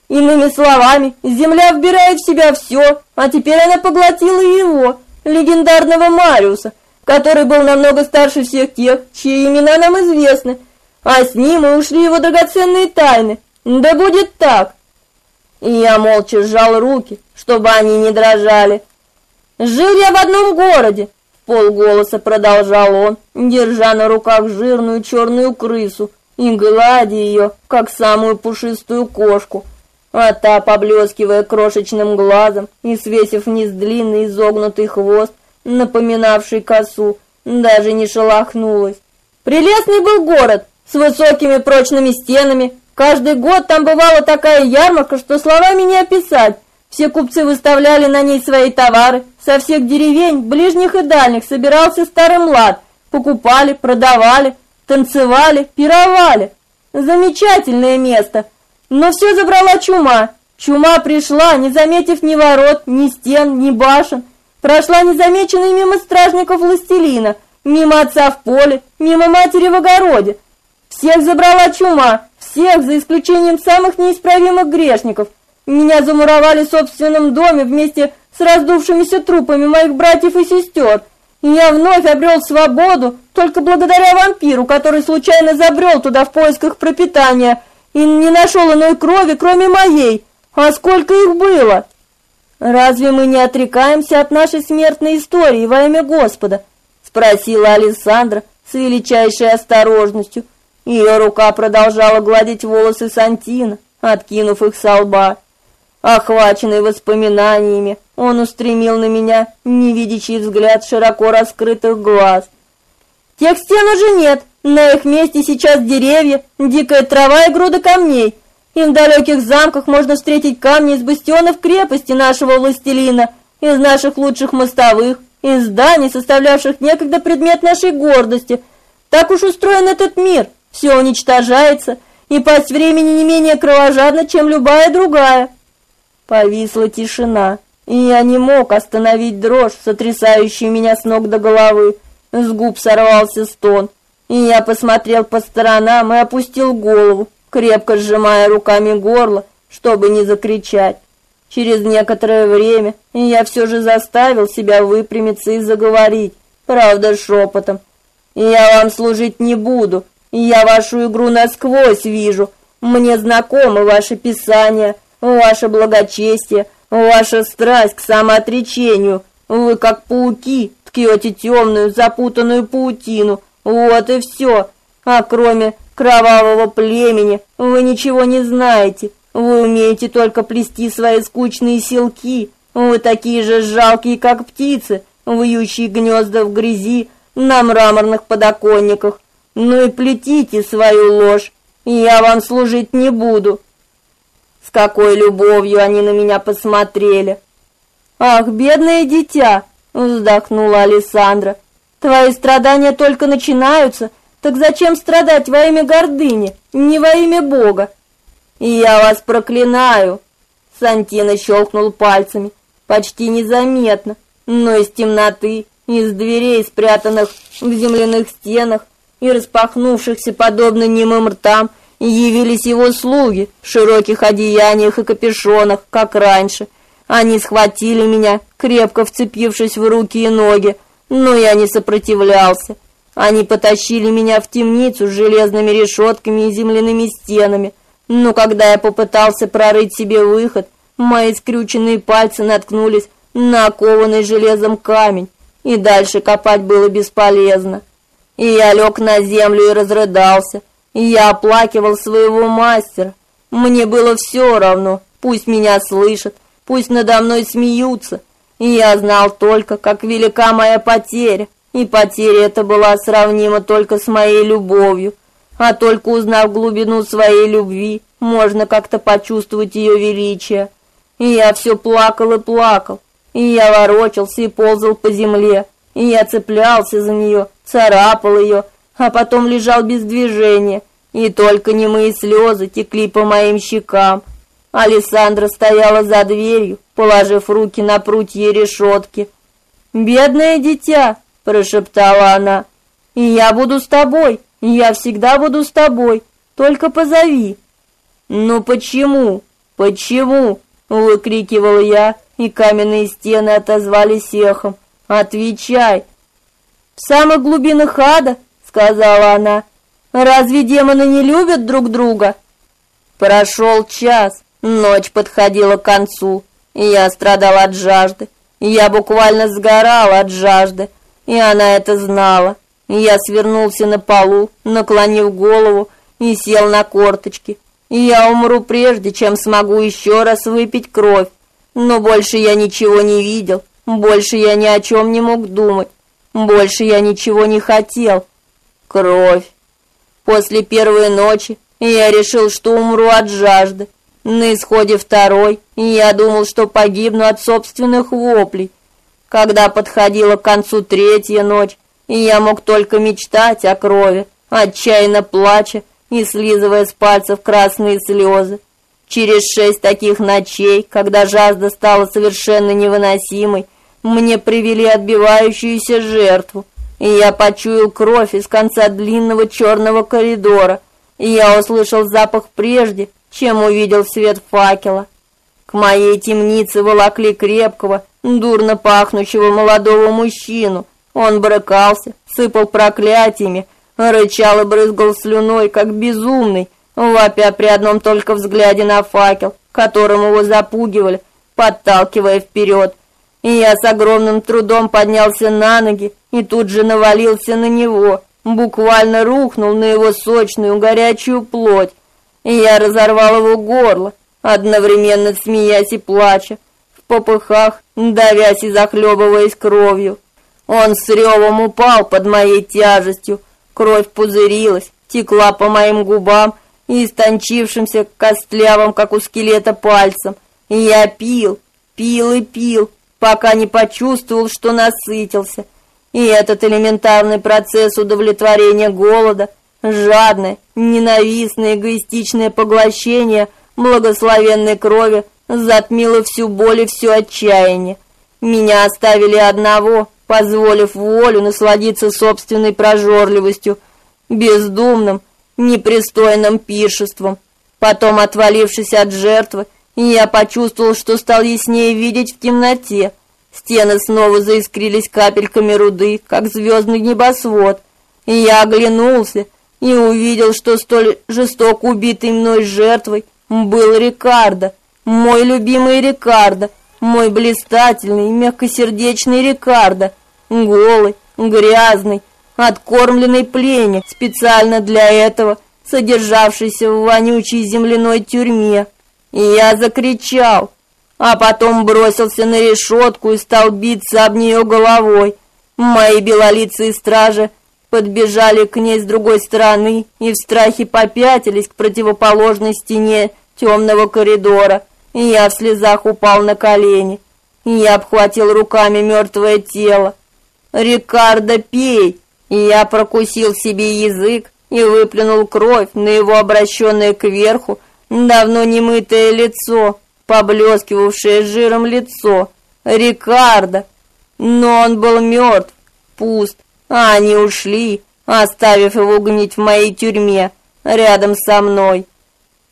Иными словами, земля вбирает в себя все, а теперь она поглотила его, легендарного Мариуса, который был намного старше всех тех, чьи имена нам известны, а с ним и ушли его драгоценные тайны. Да будет так. И я молча сжал руки, чтобы они не дрожали. Жил я в одном городе, полголоса продолжал он, держа на руках жирную черную крысу и гладя ее, как самую пушистую кошку а та, поблескивая крошечным глазом и свесив вниз длинный изогнутый хвост, напоминавший косу, даже не шелохнулась. Прелестный был город с высокими прочными стенами. Каждый год там бывала такая ярмарка, что словами не описать. Все купцы выставляли на ней свои товары. Со всех деревень, ближних и дальних, собирался старый млад. Покупали, продавали, танцевали, пировали. Замечательное место – но все забрала чума. Чума пришла, не заметив ни ворот, ни стен, ни башен. Прошла незамеченной мимо стражников властелина, мимо отца в поле, мимо матери в огороде. Всех забрала чума, всех, за исключением самых неисправимых грешников. Меня замуровали в собственном доме вместе с раздувшимися трупами моих братьев и сестер. И я вновь обрел свободу только благодаря вампиру, который случайно забрел туда в поисках пропитания – и не нашел иной крови, кроме моей. А сколько их было? Разве мы не отрекаемся от нашей смертной истории во имя Господа? спросила Александра с величайшей осторожностью. Ее рука продолжала гладить волосы Сантина, откинув их со лба. Охваченный воспоминаниями, он устремил на меня невидящий взгляд широко раскрытых глаз. Тех стен уже нет, на их месте сейчас деревья, дикая трава и груда камней. И в далеких замках можно встретить камни из бастионов крепости нашего властелина, из наших лучших мостовых, из зданий, составлявших некогда предмет нашей гордости. Так уж устроен этот мир, все уничтожается, и пасть времени не менее кровожадна, чем любая другая. Повисла тишина, и я не мог остановить дрожь, сотрясающую меня с ног до головы. С губ сорвался стон. И я посмотрел по сторонам и опустил голову, крепко сжимая руками горло, чтобы не закричать. Через некоторое время я все же заставил себя выпрямиться и заговорить, правда, шепотом. «Я вам служить не буду, я вашу игру насквозь вижу. Мне знакомы ваши писания, ваше благочестие, ваша страсть к самоотречению. Вы, как пауки, ткете темную запутанную паутину, вот и все. А кроме кровавого племени вы ничего не знаете. Вы умеете только плести свои скучные селки. Вы такие же жалкие, как птицы, вьющие гнезда в грязи на мраморных подоконниках. Ну и плетите свою ложь, и я вам служить не буду. С какой любовью они на меня посмотрели. Ах, бедное дитя, вздохнула Александра. Твои страдания только начинаются, так зачем страдать во имя гордыни, не во имя Бога? И я вас проклинаю. Сантина щелкнул пальцами, почти незаметно, но из темноты, из дверей, спрятанных в земляных стенах и распахнувшихся подобно немым ртам, явились его слуги в широких одеяниях и капюшонах, как раньше. Они схватили меня, крепко вцепившись в руки и ноги, но я не сопротивлялся. Они потащили меня в темницу с железными решетками и земляными стенами. Но когда я попытался прорыть себе выход, мои скрюченные пальцы наткнулись на окованный железом камень, и дальше копать было бесполезно. И я лег на землю и разрыдался. И я оплакивал своего мастера. Мне было все равно, пусть меня слышат, пусть надо мной смеются. И я знал только, как велика моя потеря, и потеря эта была сравнима только с моей любовью. А только узнав глубину своей любви, можно как-то почувствовать ее величие. И я все плакал и плакал, и я ворочался и ползал по земле, и я цеплялся за нее, царапал ее, а потом лежал без движения, и только немые слезы текли по моим щекам. Александра стояла за дверью, положив руки на прутья решетки. «Бедное дитя!» – прошептала она. «И я буду с тобой, я всегда буду с тобой, только позови». «Ну почему? Почему?» – выкрикивал я, и каменные стены отозвались эхом. «Отвечай!» «В самых глубинах ада», — сказала она, — «разве демоны не любят друг друга?» Прошел час, ночь подходила к концу, и я страдал от жажды. Я буквально сгорал от жажды, и она это знала. Я свернулся на полу, наклонив голову, и сел на корточки. Я умру прежде, чем смогу еще раз выпить кровь. Но больше я ничего не видел, больше я ни о чем не мог думать, больше я ничего не хотел. Кровь. После первой ночи я решил, что умру от жажды. На исходе второй я думал, что погибну от собственных воплей. Когда подходила к концу третья ночь, я мог только мечтать о крови, отчаянно плача и слизывая с пальцев красные слезы. Через шесть таких ночей, когда жажда стала совершенно невыносимой, мне привели отбивающуюся жертву, и я почуял кровь из конца длинного черного коридора, и я услышал запах прежде, чем увидел свет факела. К моей темнице волокли крепкого, дурно пахнущего молодого мужчину. Он брыкался, сыпал проклятиями, рычал и брызгал слюной, как безумный, вопя при одном только взгляде на факел, которым его запугивали, подталкивая вперед. И я с огромным трудом поднялся на ноги и тут же навалился на него, буквально рухнул на его сочную горячую плоть. И я разорвал его горло, одновременно смеясь и плача, в попыхах, давясь и захлебываясь кровью. Он с ревом упал под моей тяжестью, кровь пузырилась, текла по моим губам и истончившимся костлявым, как у скелета, пальцем. И я пил, пил и пил, пока не почувствовал, что насытился. И этот элементарный процесс удовлетворения голода, жадное, ненавистное, эгоистичное поглощение благословенной крови затмило всю боль и все отчаяние. Меня оставили одного, позволив волю насладиться собственной прожорливостью, бездумным, непристойным пиршеством. Потом, отвалившись от жертвы, я почувствовал, что стал яснее видеть в темноте. Стены снова заискрились капельками руды, как звездный небосвод. И я оглянулся и увидел, что столь жестоко убитый мной жертвой был Рикардо, мой любимый Рикардо, мой блистательный, мягкосердечный Рикардо, голый, грязный, откормленный пленник, специально для этого содержавшийся в вонючей земляной тюрьме. Я закричал, а потом бросился на решетку и стал биться об нее головой. Мои белолицые стражи подбежали к ней с другой стороны и в страхе попятились к противоположной стене темного коридора. Я в слезах упал на колени. Я обхватил руками мертвое тело. «Рикардо, пей!» Я прокусил себе язык и выплюнул кровь на его обращенное кверху давно немытое лицо, поблескивавшее жиром лицо. Рикардо. Но он был мертв, пуст, а они ушли, оставив его гнить в моей тюрьме, рядом со мной.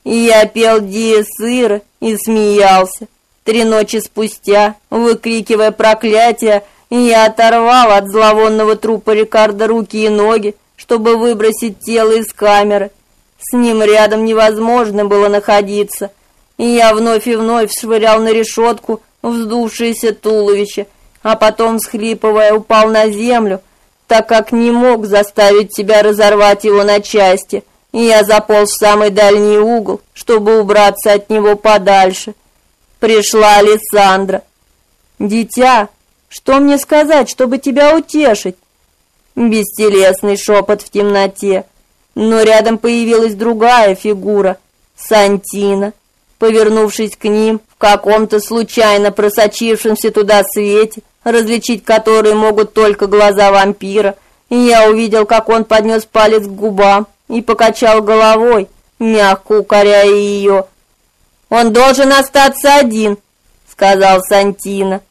Я пел Диесыра и смеялся. Три ночи спустя, выкрикивая проклятия, я оторвал от зловонного трупа Рикардо руки и ноги, чтобы выбросить тело из камеры. С ним рядом невозможно было находиться, и я вновь и вновь швырял на решетку вздувшееся туловище, а потом, схлипывая, упал на землю, так как не мог заставить себя разорвать его на части, и я заполз в самый дальний угол, чтобы убраться от него подальше. Пришла Александра. «Дитя, что мне сказать, чтобы тебя утешить?» Бестелесный шепот в темноте. Но рядом появилась другая фигура, Сантина. Повернувшись к ним, в каком-то случайно просочившемся туда свете, различить который могут только глаза вампира, я увидел, как он поднес палец к губам и покачал головой, мягко укоряя ее. «Он должен остаться один», — сказал Сантина.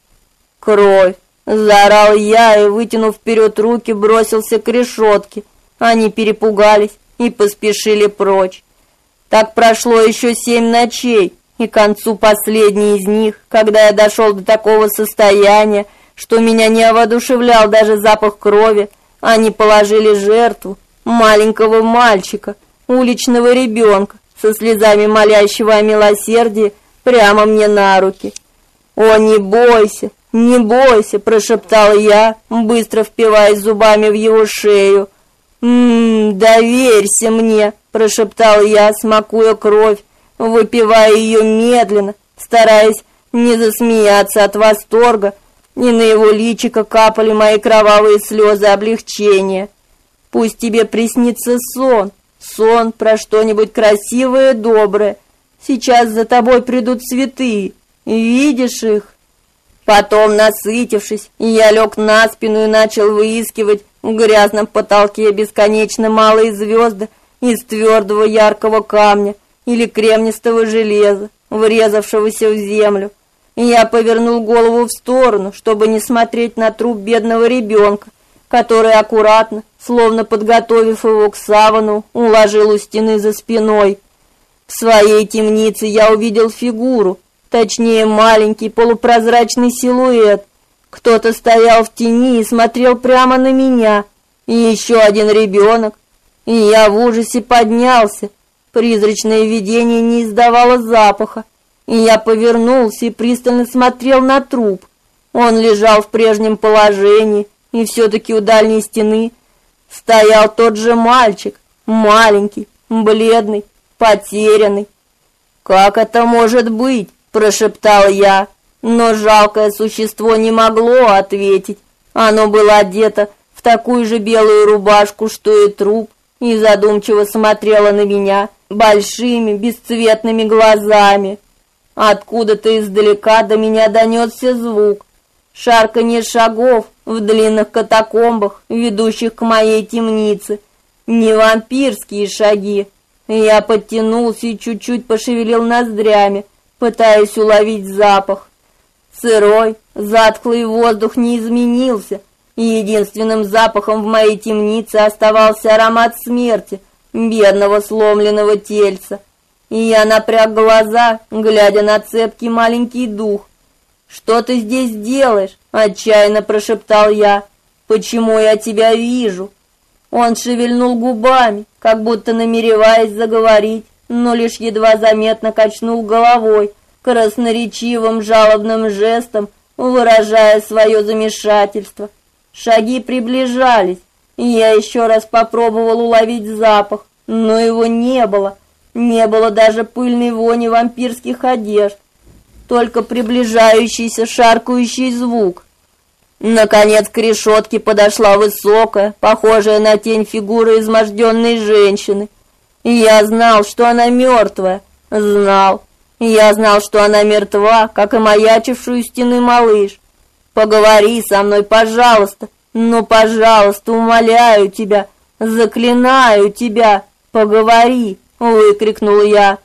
«Кровь!» — заорал я и, вытянув вперед руки, бросился к решетке. Они перепугались и поспешили прочь. Так прошло еще семь ночей, и к концу последней из них, когда я дошел до такого состояния, что меня не воодушевлял даже запах крови, они положили жертву, маленького мальчика, уличного ребенка, со слезами молящего о милосердии, прямо мне на руки. «О, не бойся, не бойся!» – прошептал я, быстро впиваясь зубами в его шею. «Ммм, доверься мне!» – прошептал я, смакуя кровь, выпивая ее медленно, стараясь не засмеяться от восторга, и на его личико капали мои кровавые слезы облегчения. Пусть тебе приснится сон, сон про что-нибудь красивое доброе. Сейчас за тобой придут цветы, видишь их? Потом, насытившись, я лег на спину и начал выискивать в грязном потолке бесконечно малые звезды из твердого яркого камня или кремнистого железа, врезавшегося в землю. Я повернул голову в сторону, чтобы не смотреть на труп бедного ребенка, который аккуратно, словно подготовив его к савану, уложил у стены за спиной. В своей темнице я увидел фигуру, точнее маленький полупрозрачный силуэт. Кто-то стоял в тени и смотрел прямо на меня. И еще один ребенок. И я в ужасе поднялся. Призрачное видение не издавало запаха. И я повернулся и пристально смотрел на труп. Он лежал в прежнем положении, и все-таки у дальней стены стоял тот же мальчик, маленький, бледный, потерянный. «Как это может быть?» – прошептал я, но жалкое существо не могло ответить. Оно было одето в такую же белую рубашку, что и труп, и задумчиво смотрело на меня большими бесцветными глазами. Откуда-то издалека до меня донесся звук, шарканье шагов в длинных катакомбах, ведущих к моей темнице. Не вампирские шаги. Я подтянулся и чуть-чуть пошевелил ноздрями, пытаясь уловить запах. Сырой, затхлый воздух не изменился, и единственным запахом в моей темнице оставался аромат смерти, бедного сломленного тельца. И я напряг глаза, глядя на цепкий маленький дух, «Что ты здесь делаешь?» – отчаянно прошептал я. «Почему я тебя вижу?» Он шевельнул губами, как будто намереваясь заговорить, но лишь едва заметно качнул головой, красноречивым жалобным жестом, выражая свое замешательство. Шаги приближались, и я еще раз попробовал уловить запах, но его не было. Не было даже пыльной вони вампирских одежд только приближающийся шаркающий звук. Наконец к решетке подошла высокая, похожая на тень фигура изможденной женщины. И я знал, что она мертвая. Знал. Я знал, что она мертва, как и маячившую стены малыш. Поговори со мной, пожалуйста. Ну, пожалуйста, умоляю тебя, заклинаю тебя, поговори, выкрикнул я.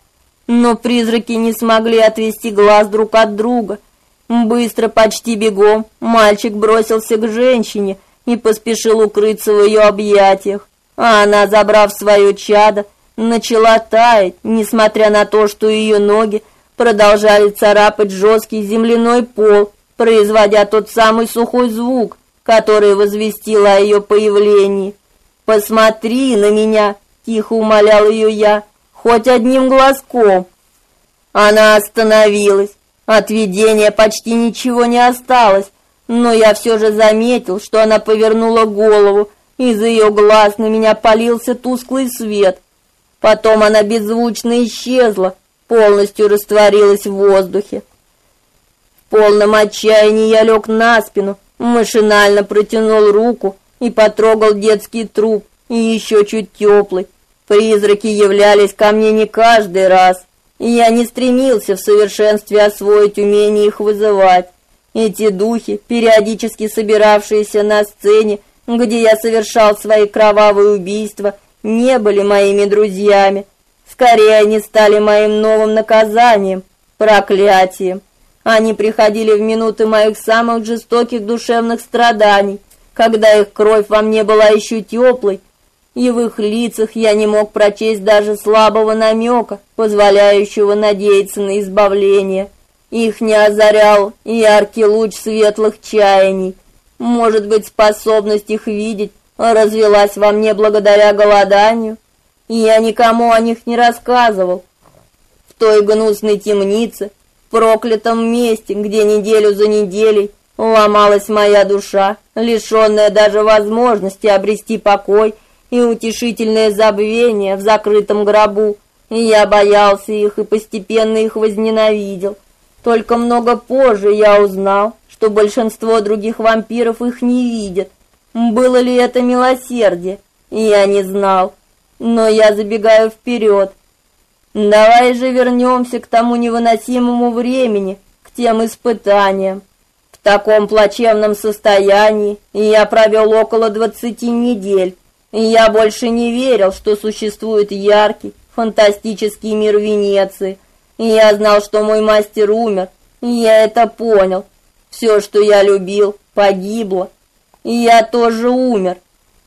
Но призраки не смогли отвести глаз друг от друга. Быстро, почти бегом, мальчик бросился к женщине и поспешил укрыться в ее объятиях. А она, забрав свое чадо, начала таять, несмотря на то, что ее ноги продолжали царапать жесткий земляной пол, производя тот самый сухой звук, который возвестил о ее появлении. «Посмотри на меня!» — тихо умолял ее я, хоть одним глазком. Она остановилась. От видения почти ничего не осталось, но я все же заметил, что она повернула голову, из ее глаз на меня полился тусклый свет. Потом она беззвучно исчезла, полностью растворилась в воздухе. В полном отчаянии я лег на спину, машинально протянул руку и потрогал детский труп, и еще чуть теплый. Призраки являлись ко мне не каждый раз, и я не стремился в совершенстве освоить умение их вызывать. Эти духи, периодически собиравшиеся на сцене, где я совершал свои кровавые убийства, не были моими друзьями. Скорее, они стали моим новым наказанием, проклятием. Они приходили в минуты моих самых жестоких душевных страданий, когда их кровь во мне была еще теплой, и в их лицах я не мог прочесть даже слабого намека, позволяющего надеяться на избавление. Их не озарял яркий луч светлых чаяний. Может быть, способность их видеть развелась во мне благодаря голоданию, и я никому о них не рассказывал. В той гнусной темнице, в проклятом месте, где неделю за неделей ломалась моя душа, лишенная даже возможности обрести покой и утешительное забвение в закрытом гробу, я боялся их и постепенно их возненавидел. Только много позже я узнал, что большинство других вампиров их не видят, было ли это милосердие? Я не знал. Но я забегаю вперед. Давай же вернемся к тому невыносимому времени, к тем испытаниям. В таком плачевном состоянии я провел около двадцати недель. Я больше не верил, что существует яркий, фантастический мир Венеции. Я знал, что мой мастер умер. Я это понял. Все, что я любил, погибло. И я тоже умер.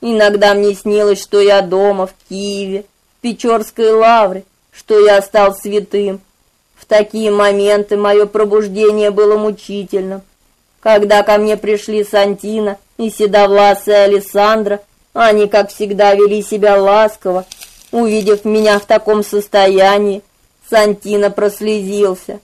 Иногда мне снилось, что я дома, в Киеве, в Печорской лавре, что я стал святым. В такие моменты мое пробуждение было мучительным. Когда ко мне пришли Сантина и седовласая Александра, они, как всегда, вели себя ласково. Увидев меня в таком состоянии, Сантина прослезился.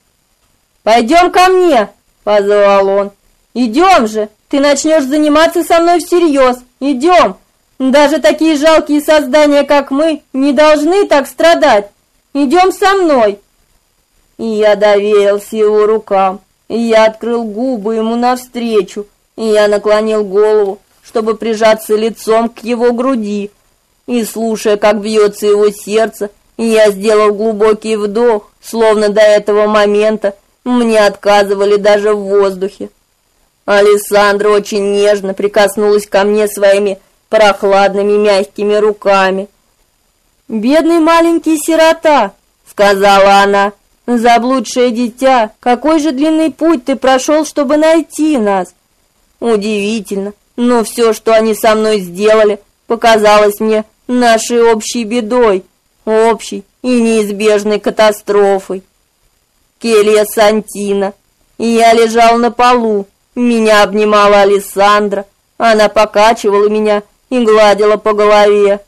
«Пойдем ко мне!» — позвал он. «Идем же!» Ты начнешь заниматься со мной всерьез. Идем. Даже такие жалкие создания, как мы, не должны так страдать. Идем со мной. И я доверился его рукам. И я открыл губы ему навстречу. И я наклонил голову, чтобы прижаться лицом к его груди. И слушая, как бьется его сердце, я сделал глубокий вдох, словно до этого момента мне отказывали даже в воздухе. Александра очень нежно прикоснулась ко мне своими прохладными мягкими руками. «Бедный маленький сирота», — сказала она, — «заблудшее дитя, какой же длинный путь ты прошел, чтобы найти нас?» Удивительно, но все, что они со мной сделали, показалось мне нашей общей бедой, общей и неизбежной катастрофой. Келья Сантина, я лежал на полу, меня обнимала Александра, она покачивала меня и гладила по голове.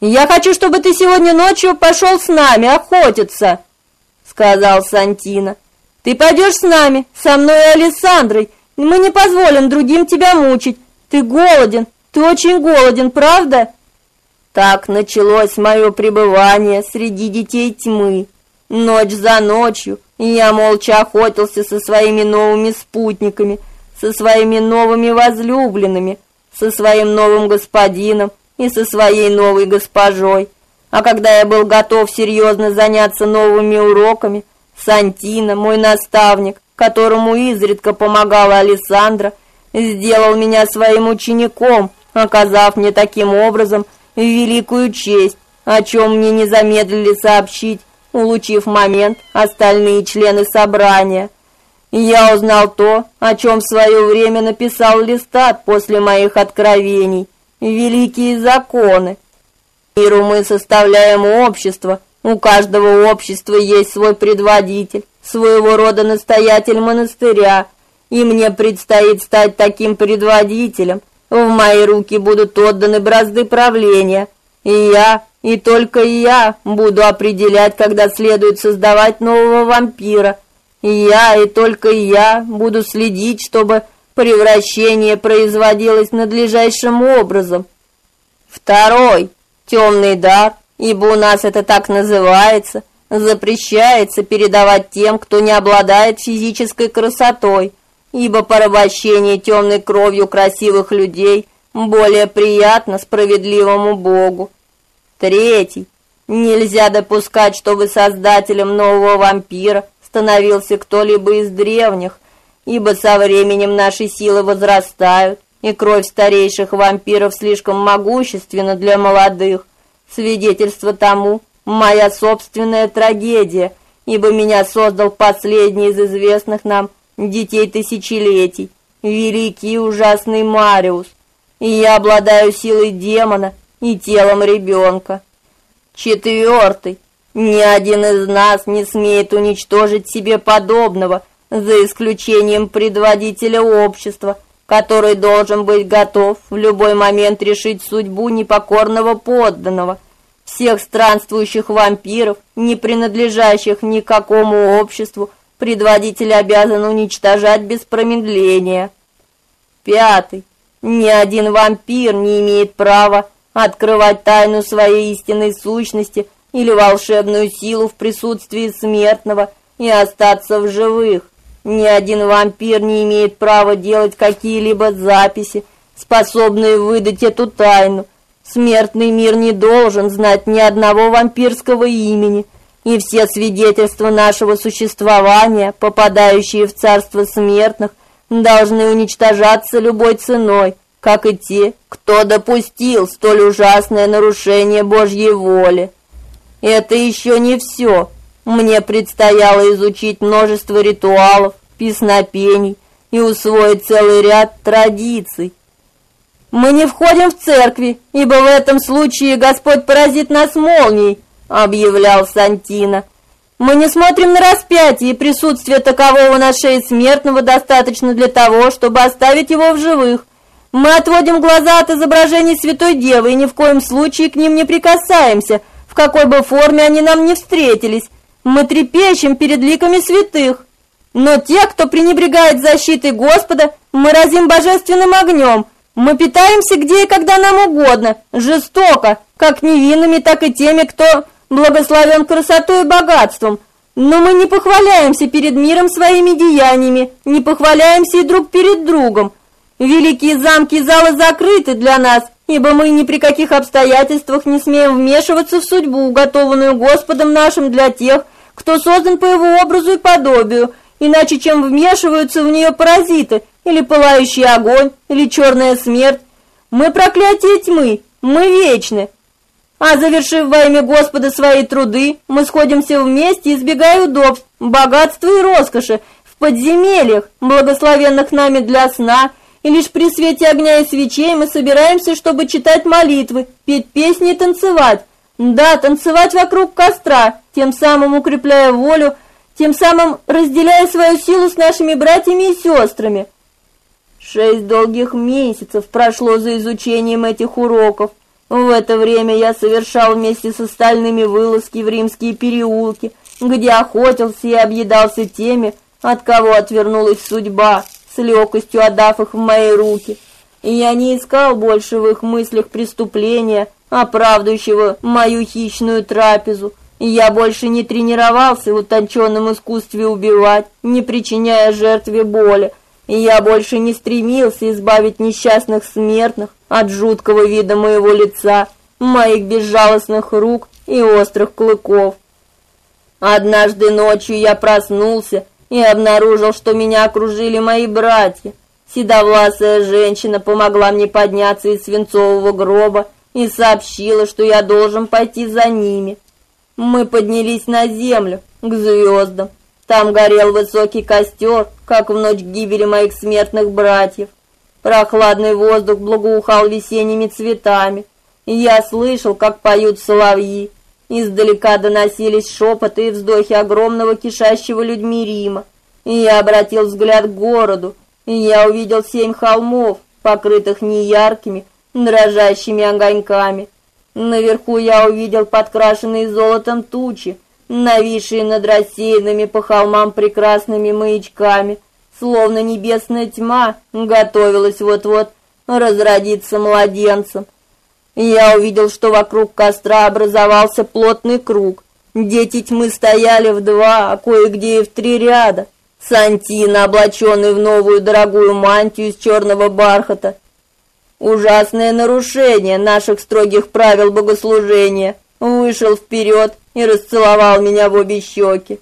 «Я хочу, чтобы ты сегодня ночью пошел с нами охотиться», — сказал Сантина. «Ты пойдешь с нами, со мной и Александрой. Мы не позволим другим тебя мучить. Ты голоден, ты очень голоден, правда?» Так началось мое пребывание среди детей тьмы. Ночь за ночью я молча охотился со своими новыми спутниками — со своими новыми возлюбленными, со своим новым господином и со своей новой госпожой. А когда я был готов серьезно заняться новыми уроками, Сантина, мой наставник, которому изредка помогала Александра, сделал меня своим учеником, оказав мне таким образом великую честь, о чем мне не замедлили сообщить, улучив момент остальные члены собрания – я узнал то, о чем в свое время написал Листат после моих откровений. Великие законы. Миру мы составляем общество, У каждого общества есть свой предводитель, своего рода настоятель монастыря, и мне предстоит стать таким предводителем. В мои руки будут отданы бразды правления, и я, и только я буду определять, когда следует создавать нового вампира. Я, и только я буду следить, чтобы превращение производилось надлежащим образом. Второй темный дар, ибо у нас это так называется, запрещается передавать тем, кто не обладает физической красотой, ибо порабощение темной кровью красивых людей более приятно справедливому Богу. Третий. Нельзя допускать, чтобы создателем нового вампира становился кто-либо из древних, ибо со временем наши силы возрастают, и кровь старейших вампиров слишком могущественна для молодых. Свидетельство тому моя собственная трагедия, ибо меня создал последний из известных нам детей тысячелетий, великий и ужасный Мариус, и я обладаю силой демона и телом ребенка. Четвертый. Ни один из нас не смеет уничтожить себе подобного, за исключением предводителя общества, который должен быть готов в любой момент решить судьбу непокорного подданного. Всех странствующих вампиров, не принадлежащих никакому обществу, предводитель обязан уничтожать без промедления. Пятый. Ни один вампир не имеет права открывать тайну своей истинной сущности или волшебную силу в присутствии смертного и остаться в живых. Ни один вампир не имеет права делать какие-либо записи, способные выдать эту тайну. Смертный мир не должен знать ни одного вампирского имени, и все свидетельства нашего существования, попадающие в царство смертных, должны уничтожаться любой ценой, как и те, кто допустил столь ужасное нарушение Божьей воли. Это еще не все. Мне предстояло изучить множество ритуалов, песнопений и усвоить целый ряд традиций. Мы не входим в церкви, ибо в этом случае Господь поразит нас молнией, объявлял Сантина. Мы не смотрим на распятие, и присутствие такового на шее смертного достаточно для того, чтобы оставить его в живых. Мы отводим глаза от изображений Святой Девы и ни в коем случае к ним не прикасаемся, в какой бы форме они нам не встретились. Мы трепещем перед ликами святых. Но те, кто пренебрегает защитой Господа, мы разим божественным огнем. Мы питаемся где и когда нам угодно, жестоко, как невинными, так и теми, кто благословен красотой и богатством. Но мы не похваляемся перед миром своими деяниями, не похваляемся и друг перед другом. Великие замки и залы закрыты для нас, ибо мы ни при каких обстоятельствах не смеем вмешиваться в судьбу, уготованную Господом нашим для тех, кто создан по его образу и подобию, иначе чем вмешиваются в нее паразиты, или пылающий огонь, или черная смерть. Мы проклятие тьмы, мы вечны. А завершив во имя Господа свои труды, мы сходимся вместе, избегая удобств, богатства и роскоши, в подземельях, благословенных нами для сна, и лишь при свете огня и свечей мы собираемся, чтобы читать молитвы, петь песни и танцевать. Да, танцевать вокруг костра, тем самым укрепляя волю, тем самым разделяя свою силу с нашими братьями и сестрами. Шесть долгих месяцев прошло за изучением этих уроков. В это время я совершал вместе с остальными вылазки в римские переулки, где охотился и объедался теми, от кого отвернулась судьба с легкостью отдав их в мои руки. И я не искал больше в их мыслях преступления, оправдывающего мою хищную трапезу. Я больше не тренировался в утонченном искусстве убивать, не причиняя жертве боли. Я больше не стремился избавить несчастных смертных от жуткого вида моего лица, моих безжалостных рук и острых клыков. Однажды ночью я проснулся и обнаружил, что меня окружили мои братья. Седовласая женщина помогла мне подняться из свинцового гроба и сообщила, что я должен пойти за ними. Мы поднялись на землю, к звездам. Там горел высокий костер, как в ночь гибели моих смертных братьев. Прохладный воздух благоухал весенними цветами, я слышал, как поют соловьи. Издалека доносились шепоты и вздохи огромного кишащего людьми Рима. И я обратил взгляд к городу, и я увидел семь холмов, покрытых неяркими, дрожащими огоньками. Наверху я увидел подкрашенные золотом тучи, нависшие над рассеянными по холмам прекрасными маячками, словно небесная тьма готовилась вот-вот разродиться младенцем. Я увидел, что вокруг костра образовался плотный круг. Дети тьмы стояли в два, а кое-где и в три ряда. Сантина, облаченный в новую дорогую мантию из черного бархата. Ужасное нарушение наших строгих правил богослужения. Вышел вперед и расцеловал меня в обе щеки.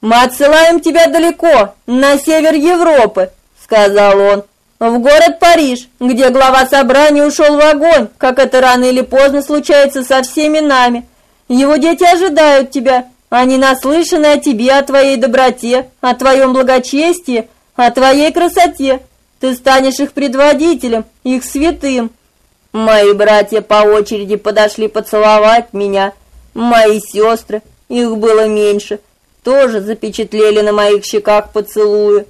«Мы отсылаем тебя далеко, на север Европы», — сказал он в город Париж, где глава собрания ушел в огонь, как это рано или поздно случается со всеми нами. Его дети ожидают тебя. Они наслышаны о тебе, о твоей доброте, о твоем благочестии, о твоей красоте. Ты станешь их предводителем, их святым. Мои братья по очереди подошли поцеловать меня. Мои сестры, их было меньше, тоже запечатлели на моих щеках поцелуи.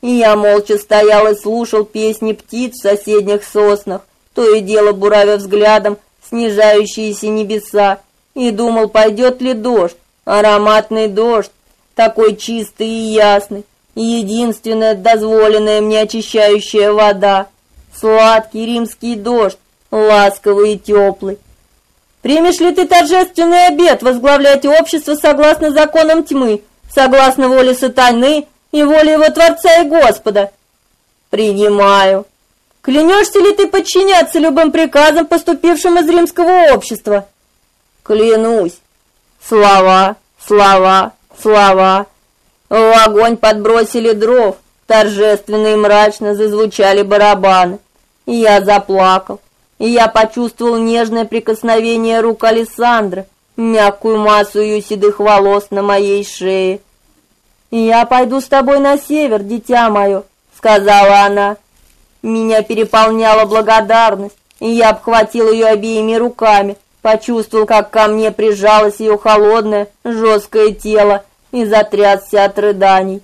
И я молча стоял и слушал песни птиц в соседних соснах, то и дело буравя взглядом снижающиеся небеса, и думал, пойдет ли дождь, ароматный дождь, такой чистый и ясный, и единственная дозволенная мне очищающая вода, сладкий римский дождь, ласковый и теплый. Примешь ли ты торжественный обет возглавлять общество согласно законам тьмы, согласно воле сатаны и воле его Творца и Господа. Принимаю. Клянешься ли ты подчиняться любым приказам, поступившим из римского общества? Клянусь. Слова, слова, слова. В огонь подбросили дров, торжественно и мрачно зазвучали барабаны. И я заплакал, и я почувствовал нежное прикосновение рук Александра, мягкую массу ее седых волос на моей шее. «Я пойду с тобой на север, дитя мое», — сказала она. Меня переполняла благодарность, и я обхватил ее обеими руками, почувствовал, как ко мне прижалось ее холодное, жесткое тело и затрясся от рыданий.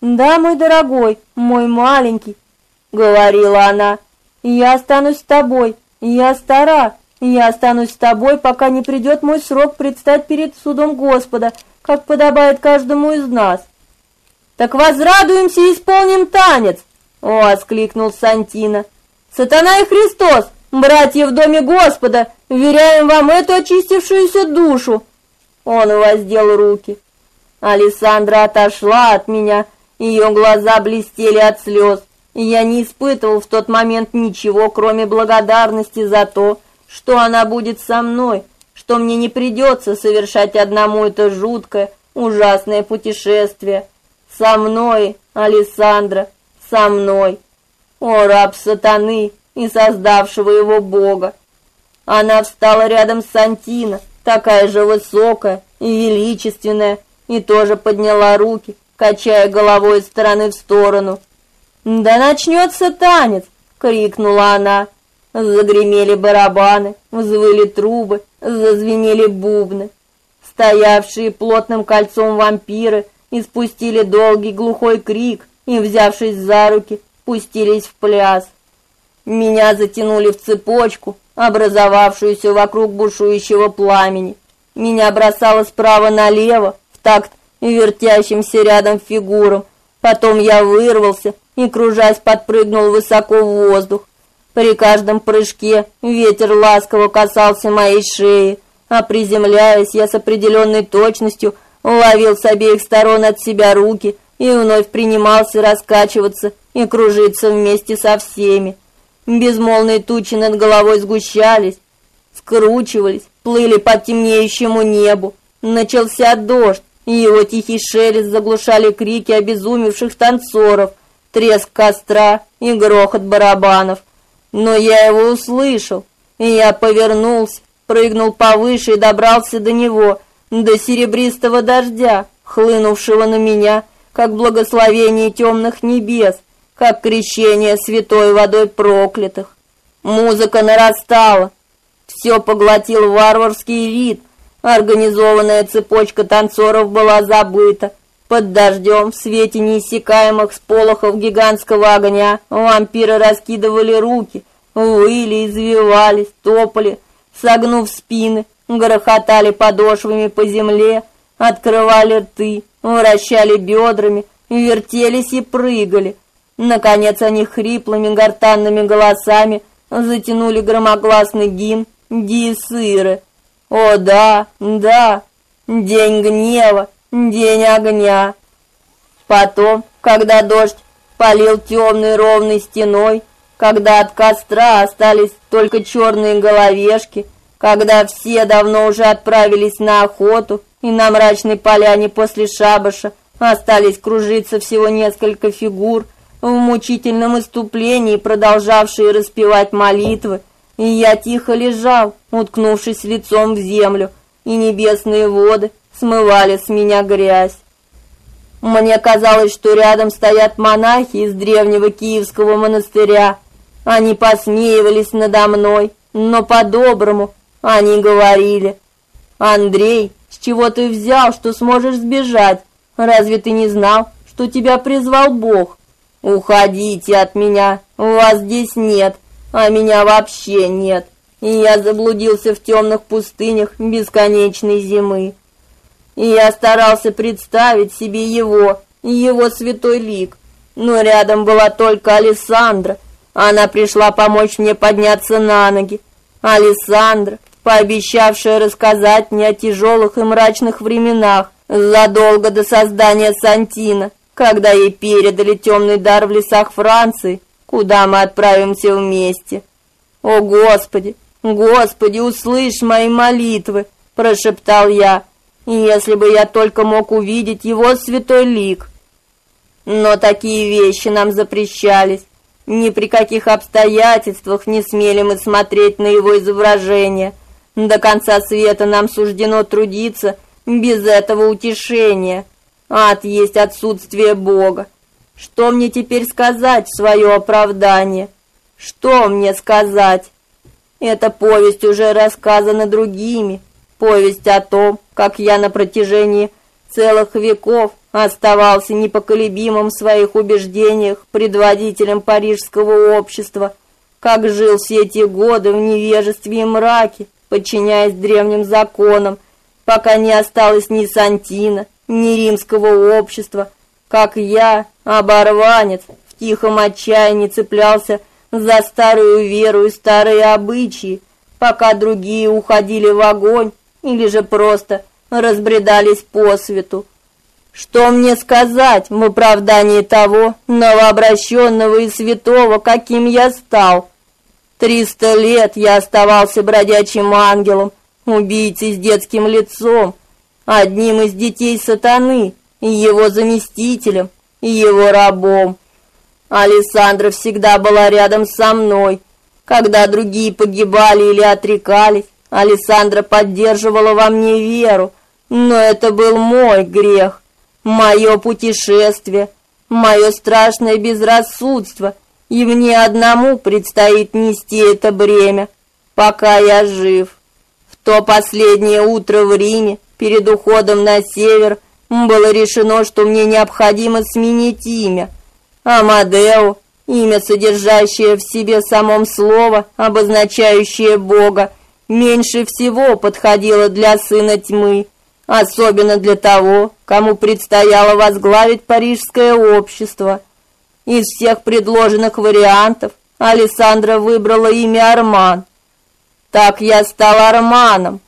«Да, мой дорогой, мой маленький», — говорила она, — «я останусь с тобой, я стара, я останусь с тобой, пока не придет мой срок предстать перед судом Господа, как подобает каждому из нас. Так возрадуемся и исполним танец, воскликнул Сантина. Сатана и Христос, братья в доме Господа, веряем вам эту очистившуюся душу. Он воздел руки. Александра отошла от меня, ее глаза блестели от слез, я не испытывал в тот момент ничего, кроме благодарности за то, что она будет со мной, что мне не придется совершать одному это жуткое, ужасное путешествие. Со мной, Александра, со мной. О, раб сатаны и создавшего его Бога! Она встала рядом с Сантино, такая же высокая и величественная, и тоже подняла руки, качая головой из стороны в сторону. «Да начнется танец!» — крикнула она. Загремели барабаны, взвыли трубы, зазвенели бубны. Стоявшие плотным кольцом вампиры испустили долгий глухой крик и, взявшись за руки, пустились в пляс. Меня затянули в цепочку, образовавшуюся вокруг бушующего пламени. Меня бросало справа налево, в такт вертящимся рядом фигурам. Потом я вырвался и, кружась, подпрыгнул высоко в воздух. При каждом прыжке ветер ласково касался моей шеи, а приземляясь, я с определенной точностью ловил с обеих сторон от себя руки и вновь принимался раскачиваться и кружиться вместе со всеми. Безмолвные тучи над головой сгущались, скручивались, плыли по темнеющему небу. Начался дождь, и его тихий шелест заглушали крики обезумевших танцоров, треск костра и грохот барабанов – но я его услышал, и я повернулся, прыгнул повыше и добрался до него, до серебристого дождя, хлынувшего на меня, как благословение темных небес, как крещение святой водой проклятых. Музыка нарастала, все поглотил варварский ритм, Организованная цепочка танцоров была забыта. Под дождем, в свете неиссякаемых сполохов гигантского огня, вампиры раскидывали руки, выли, извивались, топали, согнув спины, грохотали подошвами по земле, открывали рты, вращали бедрами, вертелись и прыгали. Наконец они хриплыми гортанными голосами затянули громогласный гимн Диесыры. О да, да, день гнева, день огня. Потом, когда дождь полил темной ровной стеной, когда от костра остались только черные головешки, когда все давно уже отправились на охоту, и на мрачной поляне после шабаша остались кружиться всего несколько фигур в мучительном иступлении, продолжавшие распевать молитвы, и я тихо лежал, уткнувшись лицом в землю, и небесные воды смывали с меня грязь. Мне казалось, что рядом стоят монахи из древнего Киевского монастыря. Они посмеивались надо мной, но по-доброму они говорили: "Андрей, с чего ты взял, что сможешь сбежать? Разве ты не знал, что тебя призвал Бог? Уходите от меня. Вас здесь нет, а меня вообще нет. И я заблудился в темных пустынях бесконечной зимы. И я старался представить себе его, его святой лик. Но рядом была только Александра. Она пришла помочь мне подняться на ноги. Александра, пообещавшая рассказать мне о тяжелых и мрачных временах задолго до создания Сантина, когда ей передали темный дар в лесах Франции, куда мы отправимся вместе. О, Господи, Господи, услышь мои молитвы, прошептал я. Если бы я только мог увидеть его святой лик. Но такие вещи нам запрещались. Ни при каких обстоятельствах не смели мы смотреть на его изображение. До конца света нам суждено трудиться без этого утешения. Ад есть отсутствие Бога. Что мне теперь сказать в свое оправдание? Что мне сказать? Эта повесть уже рассказана другими. Повесть о том, как я на протяжении целых веков оставался непоколебимым в своих убеждениях предводителем парижского общества, как жил все эти годы в невежестве и мраке, подчиняясь древним законам, пока не осталось ни Сантина, ни римского общества, как я, оборванец, в тихом отчаянии цеплялся за старую веру и старые обычаи, пока другие уходили в огонь или же просто разбредались по свету. Что мне сказать в оправдании того новообращенного и святого, каким я стал? Триста лет я оставался бродячим ангелом, убийцей с детским лицом, одним из детей сатаны, и его заместителем, и его рабом. Александра всегда была рядом со мной. Когда другие погибали или отрекались, Александра поддерживала во мне веру, но это был мой грех, мое путешествие, мое страшное безрассудство, и мне одному предстоит нести это бремя, пока я жив. В то последнее утро в Риме, перед уходом на север, было решено, что мне необходимо сменить имя. Амадео, имя, содержащее в себе самом слово, обозначающее Бога, меньше всего подходило для сына тьмы, особенно для того, кому предстояло возглавить парижское общество – из всех предложенных вариантов Александра выбрала имя Арман. Так я стал Арманом,